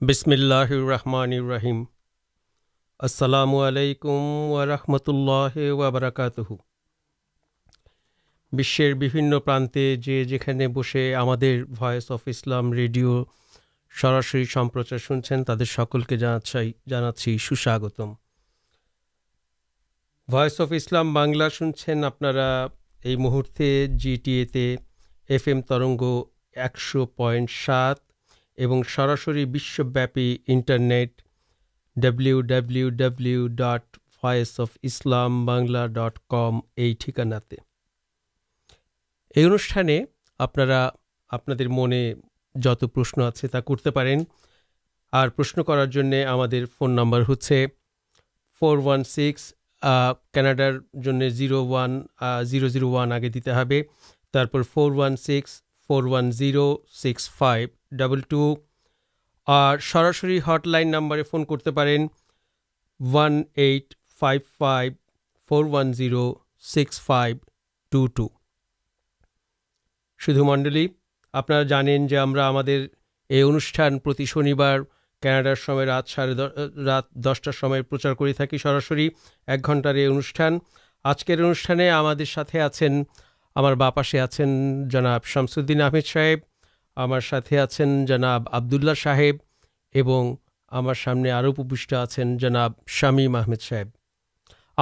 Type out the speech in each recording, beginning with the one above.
বিসমিল্লাহ রহমান রহিম আসসালামু আলাইকুম ওয়ারহমতুল্লাহ ওয়াবারাকাতুহু। বিশ্বের বিভিন্ন প্রান্তে যে যেখানে বসে আমাদের ভয়েস অফ ইসলাম রেডিও সরাসরি সম্প্রচার শুনছেন, তাদের সকলকে জানাচ্ছি জানাচ্ছি সুস্বাগতম। ভয়েস অফ ইসলাম বাংলা শুনছেন আপনারা এই মুহূর্তে জিটিএতে এফ এম তরঙ্গ একশো পয়েন্ট সাত এবং সরাসরি বিশ্বব্যাপী internet W W W dot voice of Islam Bangla dot com এই ঠিকানাতে। এই অনুষ্ঠানে আপনারা, আপনাদের মনে যত প্রশ্ন আছে তা করতে পারেন। আর প্রশ্ন করার জন্যে আমাদের ফোন নাম্বার হচ্ছে ফোর ওয়ান সিক্স কানাডার জন্য zero one zero zero one আগে দিতে হবে। তারপর four one six four one zero six five two আর সরাসরি হটলাইন নাম্বারে ফোন করতে পারেন one eight five five four one zero six five two two শুধু মণ্ডলী, আপনারা জানেন যে আমরা আমাদের এই অনুষ্ঠান প্রতি শনিবার কানাডার সময় রাত সাড়ে রাত দশটার সময় প্রচার করে থাকি সরাসরি। এক ঘণ্টার এই অনুষ্ঠান। আজকের অনুষ্ঠানে আমাদের সাথে আছেন আমার বাপাশে আছেন জনাব শামসুদ্দিন আহমেদ সাহেব, আমার সাথে আছেন জনাব আবদুল্লাহ সাহেব এবং আমার সামনে আরও উপবিষ্ট আছেন জনাব শামীম আহমেদ সাহেব।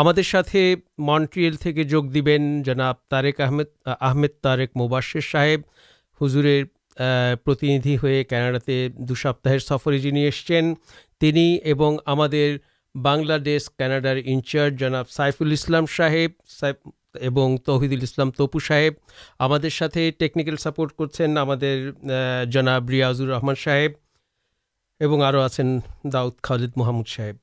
আমাদের সাথে মন্ট্রিয়েল থেকে যোগ দিবেন জনাব তারেক আহমেদ আহমেদ তারেক মুবাশির সাহেব। হুজুরের প্রতিনিধি হয়ে কানাডাতে দু সপ্তাহের সফরে যিনি এসছেন, তিনি এবং আমাদের বাংলাদেশ কানাডার ইনচার্জ জনাব সাইফুল ইসলাম সাহেব। এবং তৌহিদুল ইসলাম তপু সাহেব আমাদের সাথে টেকনিক্যাল সাপোর্ট করছেন আমাদের জনাব রিয়াজুর রহমান সাহেব এবং আরও আছেন দাউদ খালিদ মোহাম্মদ সাহেব।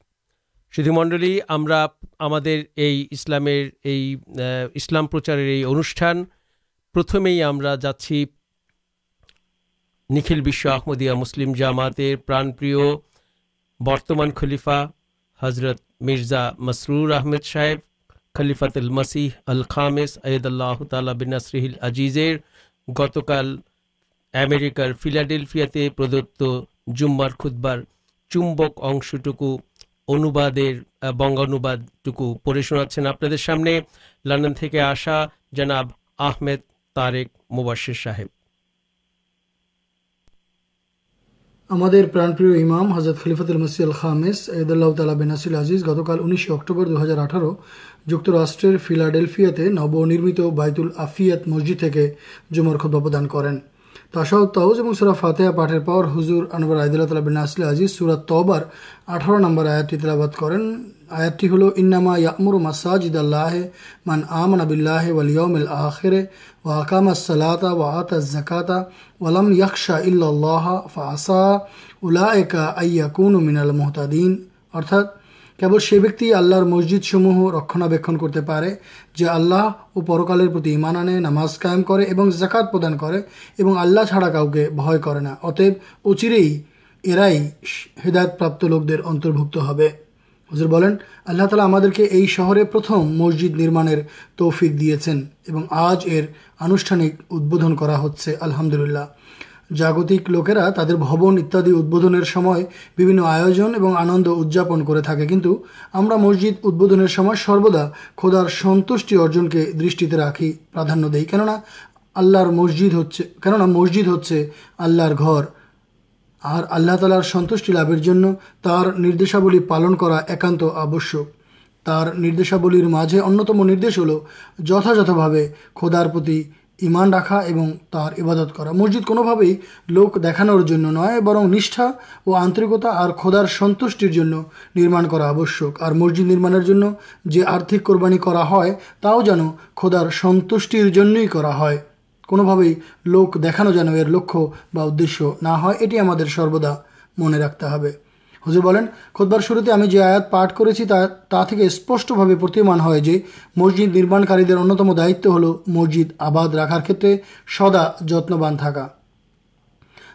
মণ্ডলী, আমরা আমাদের এই ইসলামের, এই ইসলাম প্রচারের এই অনুষ্ঠান প্রথমেই আমরা যাচ্ছি নিখিল বিশ্ব আহমদিয়া মুসলিম জামাতের প্রাণপ্রিয় বর্তমান খলিফা হজরত মির্জা মসরুর আহমেদ সাহেব। খলিফাতুল মসিহ আল খামেস আয়দাল্লাহ তালা বিন নাসরিহিল আজিজের গতকাল আমেরিকার ফিলাডেলফিয়াতে প্রদত্ত জুম্মার খুতবার চুম্বক অংশটুকু অনুবাদের আহ, বঙ্গানুবাদটুকু পড়ে শোনাচ্ছেন আপনাদের সামনে লন্ডন থেকে আসা জনাব আহমেদ তারেক মুবাশির সাহেব আমাদের প্রাণপ্রিয় ইমাম হজরত খলিফাতুল মসি আল খামেস এদুল্লাহ তালা বেনাসিল আজিজ, গতকাল উনিশে অক্টোবর দু হাজার আঠারো যুক্তরাষ্ট্রের ফিলাডেলফিয়াতে নবনির্মিত বাইতুল আফিয়াত মসজিদ থেকে জুমার খুব প্রদান করেন। তাসাউ তাউজ এবং সুরা ফাতেহা পাঠের পর হুজুর আনবর আইদুল্লাহ তালা বেনাসিল আজিজ সুরা তবার আঠারো নম্বর আয়াতটি তেলাবাদ করেন। আয়াতটি হলো ইন্নামা ইয়ামুর মাসাজিদ আল্লাহ মান আমান বিল্লাহ ওয়াল ইয়াউমিল আখিরে ওয়া আকামা সালাতা ওয়া আতা জাকাতা ওয়ালাম ইয়াকশা ইল্লাল্লাহ ফাসা উলায়েকা আইয়াকুনু মিনাল মুহতাদিন অর্থাৎ কেবল সে ব্যক্তি আল্লাহর মসজিদসমূহ রক্ষণাবেক্ষণ করতে পারে যে আল্লাহ ও পরকালের প্রতি ইমান আনে নামাজ কায়েম করে এবং জাকাত প্রদান করে এবং আল্লাহ ছাড়া কাউকে ভয় করে না অতএব অচিরেই এরাই হেদায়তপ্রাপ্ত লোকদের অন্তর্ভুক্ত হবে হুজুর বলেন, আল্লাহ তালা আমাদেরকে এই শহরে প্রথম মসজিদ নির্মাণের তৌফিক দিয়েছেন এবং আজ এর আনুষ্ঠানিক উদ্বোধন করা হচ্ছে, আলহামদুলিল্লাহ। জাগতিক লোকেরা তাদের ভবন ইত্যাদি উদ্বোধনের সময় বিভিন্ন আয়োজন এবং আনন্দ উদযাপন করে থাকে, কিন্তু আমরা মসজিদ উদ্বোধনের সময় সর্বদা খোদার সন্তুষ্টি অর্জনকে দৃষ্টিতে রাখি, প্রাধান্য দেই। কেননা, আল্লাহর মসজিদ হচ্ছে, কেননা মসজিদ হচ্ছে আল্লাহর ঘর। আর আল্লাহ তালার সন্তুষ্টি লাভের জন্য তার নির্দেশাবলী পালন করা একান্ত আবশ্যক। তার নির্দেশাবলীর মাঝে অন্যতম নির্দেশ হল যথাযথভাবে খোদার প্রতি ইমান রাখা এবং তার ইবাদত করা। মসজিদ কোনোভাবেই লোক দেখানোর জন্য নয়, বরং নিষ্ঠা ও আন্তরিকতা আর খোদার সন্তুষ্টির জন্য নির্মাণ করা আবশ্যক। আর মসজিদ নির্মাণের জন্য যে আর্থিক কোরবানি করা হয়, তাও যেন খোদার সন্তুষ্টির জন্যই করা হয়। কোনোভাবেই লোক দেখানো যেন এর লক্ষ্য বা উদ্দেশ্য না হয়, এটি আমাদের সর্বদা মনে রাখতে হবে। হুজুর বলেন, খোদবার শুরুতে আমি যে আয়াত পাঠ করেছি তা তা থেকে স্পষ্টভাবে প্রতীয়মান হয় যে মসজিদ নির্মাণকারীদের অন্যতম দায়িত্ব হলো মসজিদ আবাদ রাখার ক্ষেত্রে সদা যত্নবান থাকা।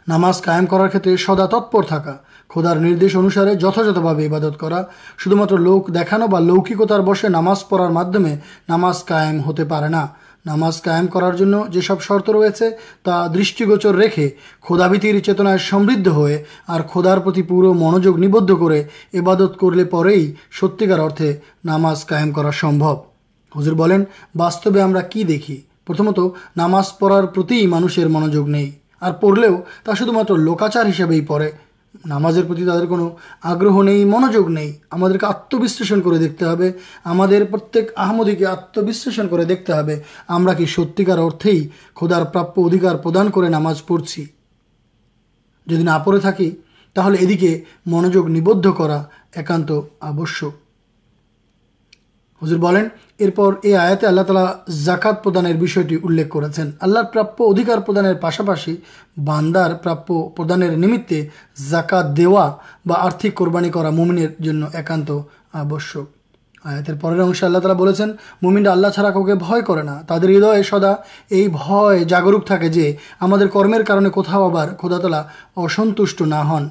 নামাজ কায়েম করার ক্ষেত্রে সদা তৎপর থাকা। খোদার নির্দেশ অনুসারে যথাযথভাবে ইবাদত করা। শুধুমাত্র লোক দেখানো বা লৌকিকতার বসে নামাজ পড়ার মাধ্যমে নামাজ কায়েম হতে পারে না। নামাজ কায়েম করার জন্য যেসব শর্ত রয়েছে তা দৃষ্টিগোচর রেখে খোদাভীতির চেতনায় সমৃদ্ধ হয়ে আর খোদার প্রতি পুরো মনোযোগ নিবদ্ধ করে এবাদত করলে পরেই সত্যিকার অর্থে নামাজ কায়েম করা সম্ভব। হুজুর বলেন, বাস্তবে আমরা কি দেখি? প্রথমত, নামাজ পড়ার প্রতিই মানুষের মনোযোগ নেই। আর পড়লেও তা শুধুমাত্র লোকাচার হিসেবেই পড়ে। নামাজের প্রতি তাদের কোনো আগ্রহ নেই, মনোযোগ নেই। আমাদেরকে আত্মবিশ্লেষণ করে দেখতে হবে। আমাদের প্রত্যেক আহমদিকে আত্মবিশ্লেষণ করে দেখতে হবে। আমরা কি সত্যিকার অর্থেই খোদার প্রাপ্য অধিকার প্রদান করে নামাজ পড়ছি? যদি না পড়ে থাকি, তাহলে এদিকে মনোযোগ নিবদ্ধ করা একান্ত আবশ্যক। হুজুর বলেন, এরপর এই আয়াতে আল্লাহ তালা জাকাত প্রদানের বিষয়টি উল্লেখ করেছেন। আল্লাহর প্রাপ্য অধিকার প্রদানের পাশাপাশি বান্দার প্রাপ্য প্রদানের নিমিত্তে জাকাত দেওয়া বা আর্থিক কোরবানি করা মুমিনের জন্য একান্ত আবশ্যক। আয়াতের পরের অংশে আল্লাহ তালা বলেছেন, মুমিনরা আল্লাহ ছাড়া কাউকে ভয় করে না। তাদের হৃদয়ে সদা এই ভয় জাগরুক থাকে যে, আমাদের কর্মের কারণে কোথাও আবার খোদাতলা অসন্তুষ্ট না হন।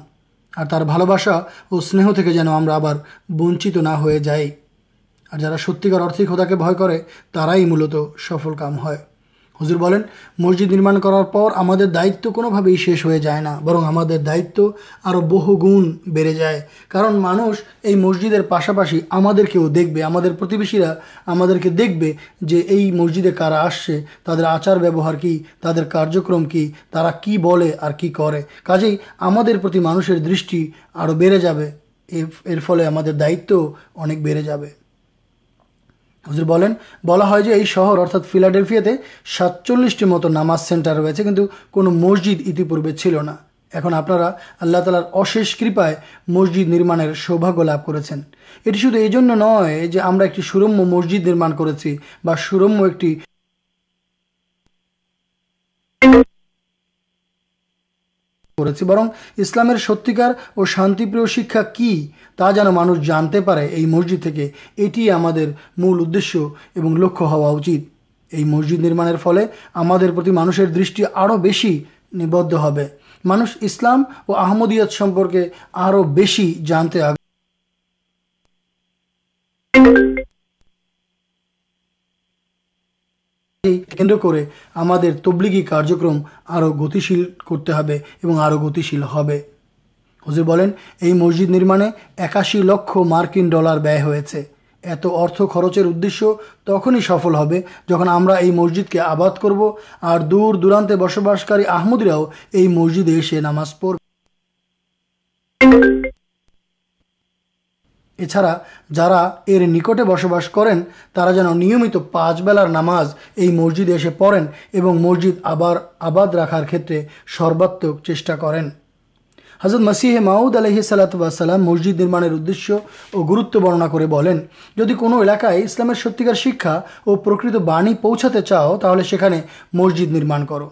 আর তার ভালোবাসা ও স্নেহ থেকে যেন আমরা আবার বঞ্চিত না হয়ে যাই। আর যারা সত্যিকার অর্থে খোদাকে ভয় করে, তারাই মূলত সফল কাম হয়। হুজুর বলেন, মসজিদ নির্মাণ করার পর আমাদের দায়িত্ব কোনোভাবেই শেষ হয়ে যায় না, বরং আমাদের দায়িত্ব আরও বহু গুণ বেড়ে যায়। কারণ মানুষ এই মসজিদের পাশাপাশি আমাদেরকেও দেখবে, আমাদের প্রতিবেশীরা আমাদেরকে দেখবে যে এই মসজিদে কারা আসছে, তাদের আচার ব্যবহার কি, তাদের কার্যক্রম কি, তারা কি বলে আর কি করে। কাজেই আমাদের প্রতি মানুষের দৃষ্টি আরও বেড়ে যাবে, এর ফলে আমাদের দায়িত্ব অনেক বেড়ে যাবে। হুজুর বলেন, বলা হয় যে এই শহর, অর্থাৎ ফিলাডেলফিয়াতে সাতচল্লিশটি মতো নামাজ সেন্টার রয়েছে, কিন্তু কোনো মসজিদ ইতিপূর্বে ছিল না। এখন আপনারা আল্লাহ তালার অশেষ কৃপায় মসজিদ নির্মাণের সৌভাগ্য লাভ করেছেন। এটি শুধু এই জন্য নয় যে আমরা একটি সুরম্য মসজিদ নির্মাণ করেছি বা সুরম্য একটি করেছি। বরং ইসলামের সত্যিকার ও শান্তিপ্রিয় শিক্ষা কি তা যেন মানুষ জানতে পারে এই মসজিদ থেকে, এটি আমাদের মূল উদ্দেশ্য এবং লক্ষ্য হওয়া উচিত। এই মসজিদ নির্মাণের ফলে আমাদের প্রতি মানুষের দৃষ্টি আরও বেশি নিবদ্ধ হবে। মানুষ ইসলাম ও আহমদিয়াত সম্পর্কে আরও বেশি জানতে আগ্রহী। কেন্দ্র করে আমাদের তবলিগি কার্যক্রম আরও গতিশীল করতে হবে এবং আরও গতিশীল হবে। হুজুর বলেন, এই মসজিদ নির্মাণে একাশি লক্ষ মার্কিন ডলার ব্যয় হয়েছে। এত অর্থ খরচের উদ্দেশ্য তখনই সফল হবে যখন আমরা এই মসজিদকে আবাদ করব আর দূর দূরান্তে বসবাসকারী আহমদিরাও এই মসজিদে এসে নামাজ পড়বে। এছাড়া যারা এর নিকটে বসবাস করেন, তারা যেন নিয়মিত পাঁচ বেলার নামাজ এই মসজিদে এসে পড়েন এবং মসজিদ আবার আবাদ রাখার ক্ষেত্রে সর্বাত্মক চেষ্টা করেন। হজরত মসিহে মাউদ আলহি সাল্লাতাম মসজিদ নির্মাণের উদ্দেশ্য ও গুরুত্ব বর্ণনা করে বলেন, যদি কোনো এলাকায় ইসলামের সত্যিকার শিক্ষা ও প্রকৃত বাণী পৌঁছাতে চাও, তাহলে সেখানে মসজিদ নির্মাণ করো।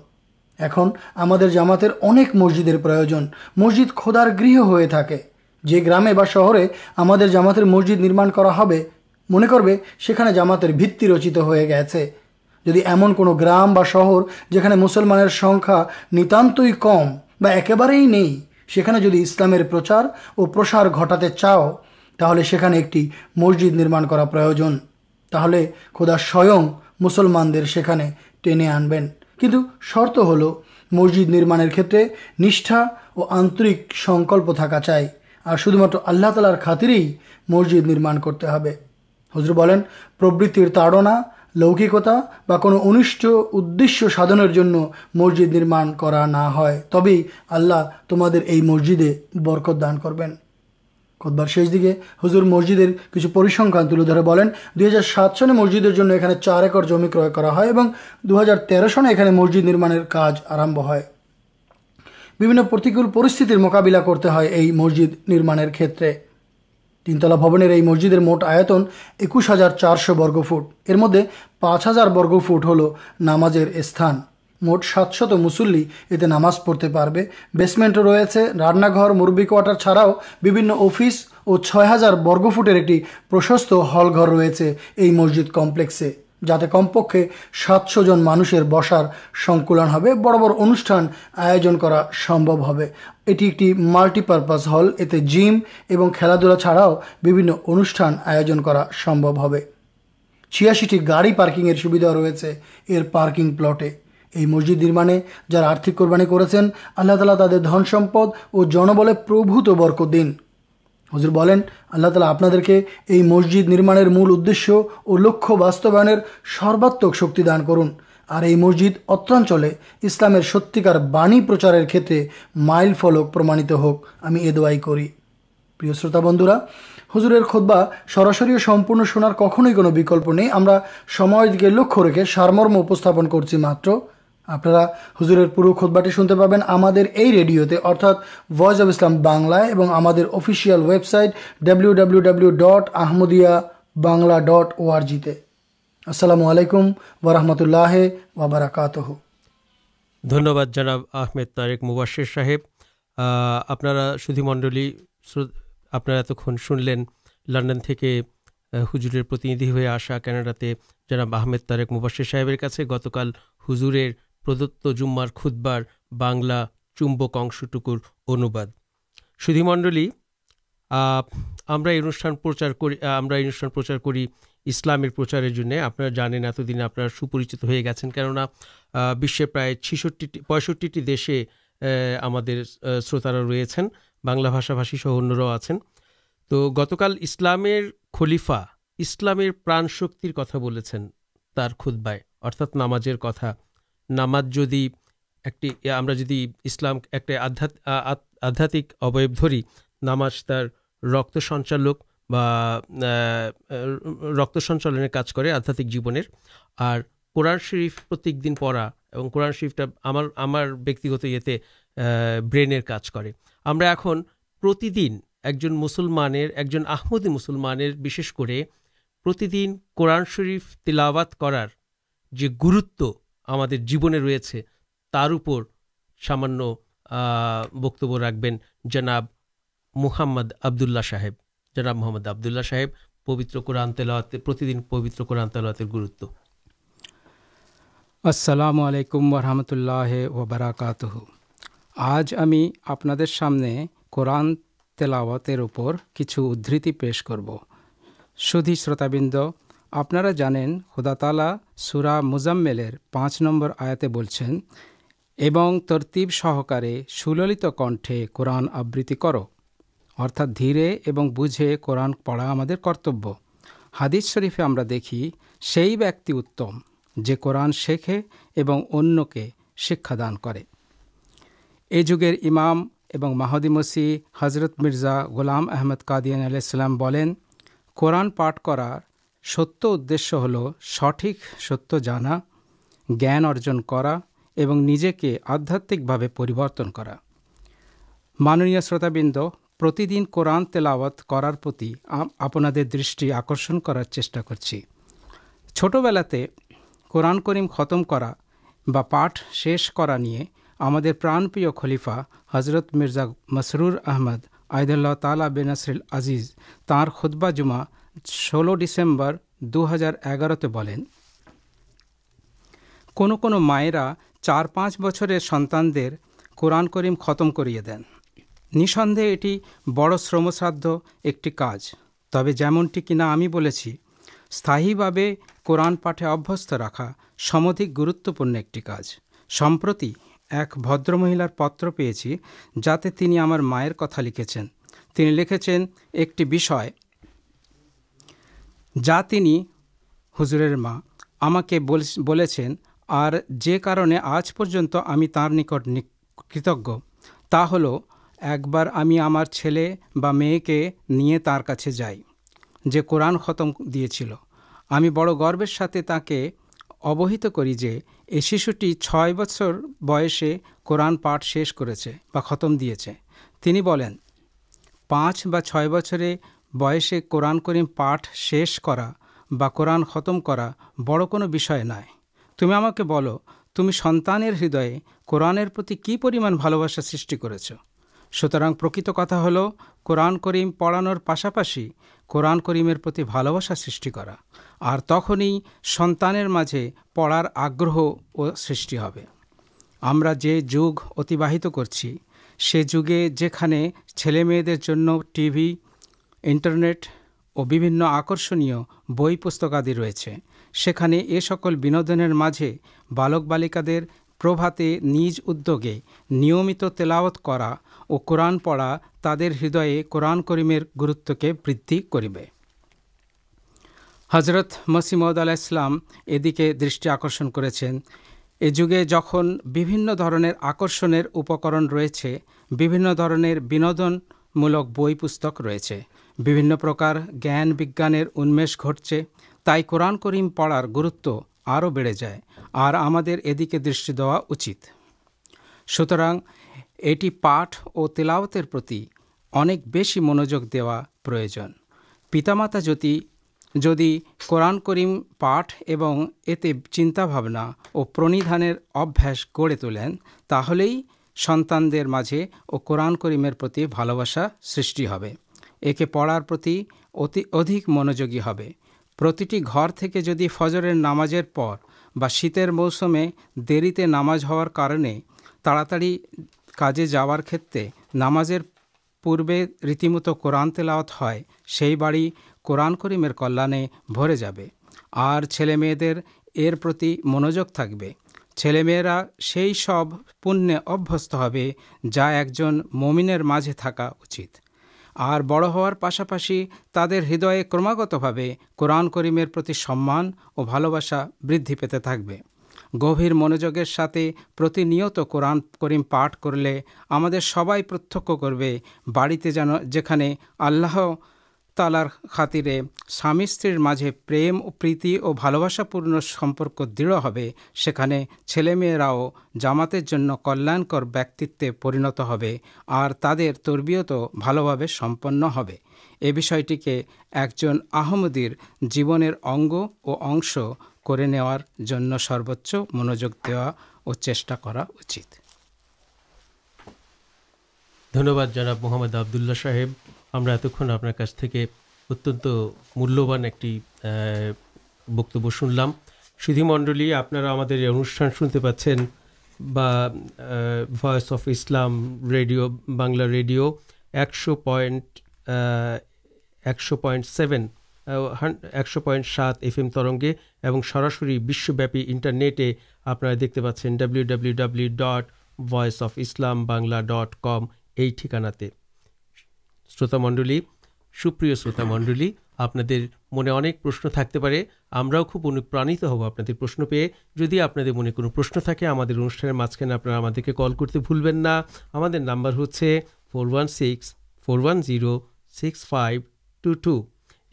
এখন আমাদের জামাতের অনেক মসজিদের প্রয়োজন। মসজিদ খোদার গৃহ হয়ে থাকে। যে গ্রামে বা শহরে আমাদের জামাতের মসজিদ নির্মাণ করা হবে, মনে করবে সেখানে জামাতের ভিত্তি রচিত হয়ে গেছে। যদি এমন কোনো গ্রাম বা শহর যেখানে মুসলমানের সংখ্যা নিতান্তই কম বা একেবারেই নেই, সেখানে যদি ইসলামের প্রচার ও প্রসার ঘটাতে চাও, তাহলে সেখানে একটি মসজিদ নির্মাণ করা প্রয়োজন। তাহলে খোদা স্বয়ং মুসলমানদের সেখানে টেনে আনবেন। কিন্তু শর্ত হলো, মসজিদ নির্মাণের ক্ষেত্রে নিষ্ঠা ও আন্তরিক সংকল্প থাকা চাই। আর শুধুমাত্র আল্লাহ তালার খাতিরেই মসজিদ নির্মাণ করতে হবে। হুজুর বলেন, প্রবৃত্তির তাড়না, লৌকিকতা বা কোনো অনিষ্ট উদ্দেশ্য সাধনের জন্য মসজিদ নির্মাণ করা না হয়। তবেই আল্লাহ তোমাদের এই মসজিদে বরকত দান করবেন। খোদবার শেষ দিকে হুজুর মসজিদের কিছু পরিসংখ্যান তুলে ধরে বলেন দু হাজার সাত সনে মসজিদের জন্য এখানে চার একর জমি ক্রয় করা হয় এবং দু হাজার তেরো সনে এখানে মসজিদ নির্মাণের কাজ আরম্ভ হয়। বিভিন্ন প্রতিকূল পরিস্থিতির মোকাবিলা করতে হয় এই মসজিদ নির্মাণের ক্ষেত্রে। তিনতলা ভবনের এই মসজিদের মোট আয়তন একুশ হাজার চারশো বর্গফুট এর মধ্যে পাঁচ হাজার বর্গফুট হল নামাজের স্থান। মোট সাতশত মুসল্লি এতে নামাজ পড়তে পারবে। বেসমেন্টও রয়েছে। রান্নাঘর, মুরব্বি কোয়ার্টার ছাড়াও বিভিন্ন অফিস ও ছয় হাজার বর্গফুটের একটি প্রশস্ত হলঘর রয়েছে এই মসজিদ কমপ্লেক্সে। যাতে কমপক্ষে সাতশো জন মানুষের বসার সংকুলন হবে। বড় বড় অনুষ্ঠান আয়োজন করা সম্ভব হবে। এটি একটি মাল্টিপারপাস হল। এতে জিম এবং খেলাধুলা ছাড়াও বিভিন্ন অনুষ্ঠান আয়োজন করা সম্ভব হবে। ছিয়াশিটি গাড়ি পার্কিংয়ের সুবিধা রয়েছে এর পার্কিং প্লটে। এই মসজিদ নির্মাণে যারা আর্থিক কোরবানি করেছেন, আল্লাহ তালা তাদের ধন সম্পদ ও জনবলে প্রভূত বরকত দিন। হুজুর বলেন, আল্লাহ তালা আপনাদেরকে এই মসজিদ নির্মাণের মূল উদ্দেশ্য ও লক্ষ্য বাস্তবায়নের সর্বাত্মক শক্তি দান করুন। আর এই মসজিদ অত্রাঞ্চলে ইসলামের সত্যিকার বাণী প্রচারের ক্ষেত্রে মাইল ফলক প্রমাণিত হোক। আমি এ দোয়াই করি। প্রিয় শ্রোতা বন্ধুরা, হুজুরের খোদবা সরাসরি সম্পূর্ণ শোনার কখনোই কোনো বিকল্প নেই। আমরা সময়ের দিকে লক্ষ্য রেখে সারমর্ম উপস্থাপন করছি মাত্র। আপনারা হুজুরের পুরো খোদবাটি শুনতে পাবেন আমাদের এই রেডিওতে, অর্থাৎ ভয়েস অব ইসলাম বাংলায় এবং আমাদের official website W W W dot Ahmadiyya Bangla dot ওআরজিতে আসসালামু আলাইকুম ওরহমতুল্লাহ ওবরাকাতহ ধন্যবাদ জনাব আহমেদ তারেক মুবাশির সাহেব। আপনারা সুধীমণ্ডলী আপনারা এতক্ষণ শুনলেন লন্ডন থেকে হুজুরের প্রতিনিধি হয়ে আসা কানাডাতে জনাব আহমেদ তারেক মুবাশির সাহেবের কাছে। গতকাল হুজুরের প্রদত্ত জুম্মার খুদ্বার বাংলা চুম্বক অংশটুকুর অনুবাদ। সুধীমণ্ডলী আমরা এই অনুষ্ঠান প্রচার করি আমরা এই অনুষ্ঠান প্রচার করি ইসলামের প্রচারের জন্য। আপনারা জানেন এতদিন আপনারা সুপরিচিত হয়ে গেছেন, কেননা বিশ্বের প্রায় ছিষট্টিটি, পঁয়ষট্টিটি দেশে আমাদের শ্রোতারা রয়েছেন, বাংলা ভাষাভাষী সহ অন্যরাও আছেন। তো গতকাল ইসলামের খলিফা, ইসলামের প্রাণশক্তির কথা বলেছেন তার খুদ্বায় অর্থাৎ নামাজের কথা। নামাজ যদি একটি আমরা যদি ইসলাম একটা আধ্যাত্ম আধ্যাত্মিক অবয়ব ধরি, নামাজ তার রক্ত সঞ্চালক বা রক্ত সঞ্চালনের কাজ করে আধ্যাত্মিক জীবনের। আর কোরআন শরীফ প্রত্যেক দিন পড়া এবং কোরআন শরীফটা আমার আমার ব্যক্তিগত ইয়েতে ব্রেনের কাজ করে। আমরা এখন প্রতিদিন একজন মুসলমানের, একজন আহমদি মুসলমানের বিশেষ করে প্রতিদিন কোরআন শরীফ তিলাওয়াত করার যে গুরুত্ব আমাদের জীবনে রয়েছে, তার উপর সামান্য বক্তব্য রাখবেন জনাব মুহাম্মদ আবদুল্লাহ সাহেব। জনাব মোহাম্মদ আবদুল্লাহ সাহেব, পবিত্র কোরআন তেলাওয়াতে, প্রতিদিন পবিত্র কোরআন তেলাওয়াতের গুরুত্ব। আসসালামু আলাইকুম ওরহামতুল্লাহ ওবরাকাতহ আজ আমি আপনাদের সামনে কোরআন তেলাওয়াতের উপর কিছু উদ্ধৃতি পেশ করব। সুধী শ্রোতাবৃন্দ আপনারা জানেন খুদাতালা সুরা মুজাম্মেলের পাঁচ নম্বর আয়াতে বলছেন, এবং তরতিব সহকারে সুললিত কণ্ঠে কোরআন আবৃত্তি করো। অর্থাৎ ধীরে এবং বুঝে কোরআন পড়া আমাদের কর্তব্য। হাদিস শরীফে আমরা দেখি, সেই ব্যক্তি উত্তম যে কোরআন শেখে এবং অন্যকে শিক্ষাদান করে। এ যুগের ইমাম এবং মাহদি মসি হজরত মির্জা গোলাম আহমদ কাদিয়ান আলাইসাল্লাম বলেন, কোরআন পাঠ করার সত্য উদ্দেশ্য হল সঠিক সত্য জানা, জ্ঞান অর্জন করা এবং নিজেকে আধ্যাত্মিকভাবে পরিবর্তন করা। মাননীয় শ্রোতাবৃন্দ, প্রতিদিন কোরআন তেলাওয়াত করার প্রতি আপনাদের দৃষ্টি আকর্ষণ করার চেষ্টা করছি। ছোটবেলাতে কোরআন করিম খতম করা বা পাঠ শেষ করা নিয়ে আমাদের প্রাণপ্রিয় খলিফা হজরত মির্জা মসরুর আহমদ আয়দুল্লাহ তালা বেনাসরিল আজিজ তাঁর খুতবা জুমা ষোলো ডিসেম্বর দু এগারোতে বলেন, কোনো কোনো মায়েরা চার পাঁচ বছরের সন্তানদের কোরআন করিম খতম করিয়ে দেন। নিঃসন্দেহে এটি বড় শ্রমসাধ্য একটি কাজ। তবে যেমনটি কিনা আমি বলেছি, স্থায়ীভাবে কোরআন পাঠে অভ্যস্ত রাখা সমধিক গুরুত্বপূর্ণ একটি কাজ। সম্প্রতি এক ভদ্রমহিলার পত্র পেয়েছি, যাতে তিনি আমার মায়ের কথা লিখেছেন। তিনি লিখেছেন, একটি বিষয় যা তিনি হুজুরের মা আমাকে বল- বলেছেন, আর যে কারণে আজ পর্যন্ত আমি তার নিকট কৃতজ্ঞ, তা হলো একবার আমি আমার ছেলে বা মেয়েকে নিয়ে তার কাছে যাই, যে কোরআন খতম দিয়েছিল। আমি বড় গর্বের সাথে তাকে অবহিত করি যে এই শিশুটি ছয় বছর বয়সে কোরআন পাঠ শেষ করেছে বা খতম দিয়েছে। তিনি বলেন, পাঁচ বা ছয় বছরে বয়সে কোরআন করিম পাঠ শেষ করা বা কোরআন খতম করা বড় কোনো বিষয় নয়। তুমি আমাকে বলো, তুমি সন্তানের হৃদয়ে কোরআনের প্রতি কী পরিমাণ ভালোবাসা সৃষ্টি করেছ? সুতরাং প্রকৃত কথা হলো, কোরআন করিম পড়ানোর পাশাপাশি কোরআন করিমের প্রতি ভালোবাসা সৃষ্টি করা, আর তখনই সন্তানের মাঝে পড়ার আগ্রহ ও সৃষ্টি হবে। আমরা যে যুগ অতিবাহিত করছি, সে যুগে যেখানে ছেলে মেয়েদের জন্য টিভি ইন্টারনেট ও বিভিন্ন আকর্ষণীয় বই পুস্তকাদি রয়েছে। সেখানে এ সকল বিনোদনের মাঝে বালক বালিকাদের প্রভাতে নিজ উদ্যোগে নিয়মিত তেলাওয়াত করা ও কোরআন পড়া তাদের হৃদয়ে কোরআন করিমের গুরুত্বকে বৃদ্ধি করিবে। হজরত মসিমদ আলাহ ইসলাম এদিকে দৃষ্টি আকর্ষণ করেছেন। এ যুগে যখন বিভিন্ন ধরনের আকর্ষণের উপকরণ রয়েছে, বিভিন্ন ধরনের বিনোদনমূলক বই পুস্তক রয়েছে। বিভিন্ন প্রকার জ্ঞান বিজ্ঞানের উন্মেষ ঘটছে, তাই কোরআন করিম পড়ার গুরুত্ব আরও বেড়ে যায়, আর আমাদের এদিকে দৃষ্টি দেওয়া উচিত। সুতরাং এটি পাঠ ও তেলাওতের প্রতি অনেক বেশি মনোযোগ দেওয়া প্রয়োজন। পিতামাতা যদি যদি কোরআন করিম পাঠ এবং এতে চিন্তাভাবনা ও প্রণিধানের অভ্যাস গড়ে তোলেন, তাহলেই সন্তানদের মাঝে ও কোরআন করিমের প্রতি ভালোবাসা সৃষ্টি হবে। একে পড়ার প্রতি অতি অধিক মনোযোগী হবে। প্রতিটি ঘর থেকে যদি ফজরের নামাজের পর বা শীতের মৌসুমে দেরিতে নামাজ হওয়ার কারণে তাড়াতাড়ি কাজে যাওয়ার ক্ষেত্রে নামাজের পূর্বে রীতিমতো কোরআন তেলাওয়াত হয়, সেই বাড়ি কোরআন করিমের কল্যাণে ভরে যাবে। আর ছেলে মেয়েদের এর প্রতি মনোযোগ থাকবে। ছেলেমেয়েরা সেই সব পুণ্যে অভ্যস্ত হবে যা একজন মমিনের মাঝে থাকা উচিত। আর বড় হওয়ার পাশাপাশি তাদের হৃদয়ে ক্রমাগতভাবে কোরআন করিমের প্রতি সম্মান ও ভালোবাসা বৃদ্ধি পেতে থাকবে। গভীর মনোযোগের সাথে প্রতিনিয়ত কোরআন করিম পাঠ করলে আমাদের সবাই প্রত্যক্ষ করবে বাড়িতে যেন, যেখানে আল্লাহ তালার খাতিরে স্বামী স্ত্রীর মাঝে প্রেম ও প্রীতি ও ভালোবাসাপূর্ণ সম্পর্ক দৃঢ় হবে। সেখানে ছেলেমেয়েরাও জামাতের জন্য কল্যাণকর ব্যক্তিত্বে পরিণত হবে আর তাদের তরবিয়তও ভালোভাবে সম্পন্ন হবে। এ বিষয়টিকে একজন আহমদির জীবনের অঙ্গ ও অংশ করে নেওয়ার জন্য সর্বোচ্চ মনোযোগ দেওয়া ও চেষ্টা করা উচিত। ধন্যবাদ জনাব মোহাম্মদ আবদুল্লাহ সাহেব। আমরা এতক্ষণ আপনার কাছ থেকে অত্যন্ত মূল্যবান একটি বক্তব্য শুনলাম। সুধীমণ্ডলী আপনারা আমাদের অনুষ্ঠান শুনতে পাচ্ছেন বা voice of Islam radio Bangla radio একশো পয়েন্ট একশো পয়েন্ট সেভেন একশো পয়েন্ট সাত এফ এম তরঙ্গে এবং সরাসরি বিশ্বব্যাপী ইন্টারনেটে আপনারা দেখতে পাচ্ছেন W W W dot voice of Islam Bangla dot com এই ঠিকানাতে। শ্রোতামণ্ডলী সুপ্রিয় শ্রোতামণ্ডলী আপনাদের মনে অনেক প্রশ্ন থাকতে পারে। আমরাও খুব অনুপ্রাণিত হব আপনাদের প্রশ্ন পেয়ে। যদি আপনাদের মনে কোনো প্রশ্ন থাকে, আমাদের অনুষ্ঠানের মাঝখানে আপনারা আমাদেরকে কল করতে ভুলবেন না। আমাদের নাম্বার হচ্ছে four one six, four one zero, six five two two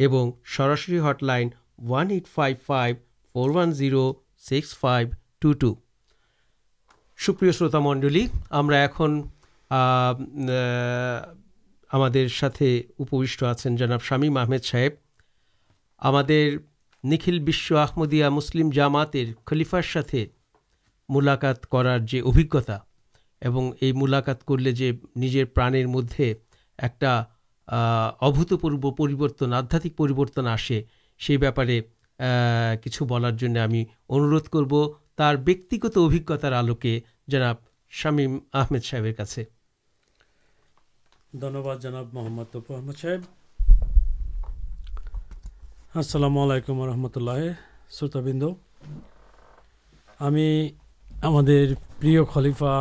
এবং সরাসরি hotline one eight five five, four one zero, six five two two. সুপ্রিয় শ্রোতা মণ্ডলী, আমরা এখন আমাদের সাথে উপবিষ্ট আছেন জনাব শামীম আহমেদ সাহেব। আমাদের নিখিল বিশ্ব আহমদিয়া মুসলিম জামাতের খলিফার সাথে মুলাকাত করার যে অভিজ্ঞতা এবং এই মুলাকাত করলে যে নিজের প্রাণের মধ্যে একটা অভূতপূর্ব পরিবর্তন, আধ্যাত্মিক পরিবর্তন আসে, সেই ব্যাপারে কিছু বলার জন্য আমি অনুরোধ করব। তার ব্যক্তিগত অভিজ্ঞতার আলোকে জনাব শামীম আহমেদ সাহেবের কাছে। ধন্যবাদ জনাব মোহাম্মদ তপু আহমদ সাহেব। আসসালামু আলাইকুম রহমতুল্লাহ শ্রোতাবৃন্দ। আমি আমাদের প্রিয় খলিফা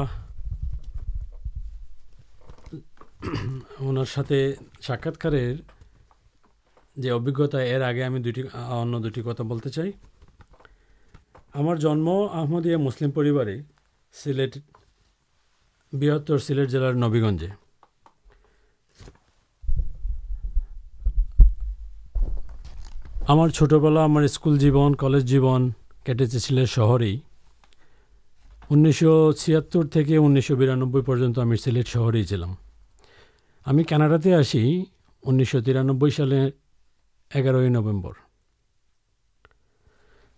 ওনার সাথে সাক্ষাৎকারের যে অভিজ্ঞতা, এর আগে আমি দুটি অন্য দুটি কথা বলতে চাই। আমার জন্ম আহমদিয়া মুসলিম পরিবারে সিলেট, বৃহত্তর সিলেট জেলার নবীগঞ্জে। আমার ছোটোবেলা আমার স্কুল জীবন, কলেজ জীবন কেটেছে সিলেট শহরেই। উনিশশো ছিয়াত্তর থেকে উনিশশো বিরানব্বই পর্যন্ত আমি সিলেট শহরেই ছিলাম। আমি কানাডাতে আসি উনিশশো তিরানব্বই সালে এগারোই নভেম্বর।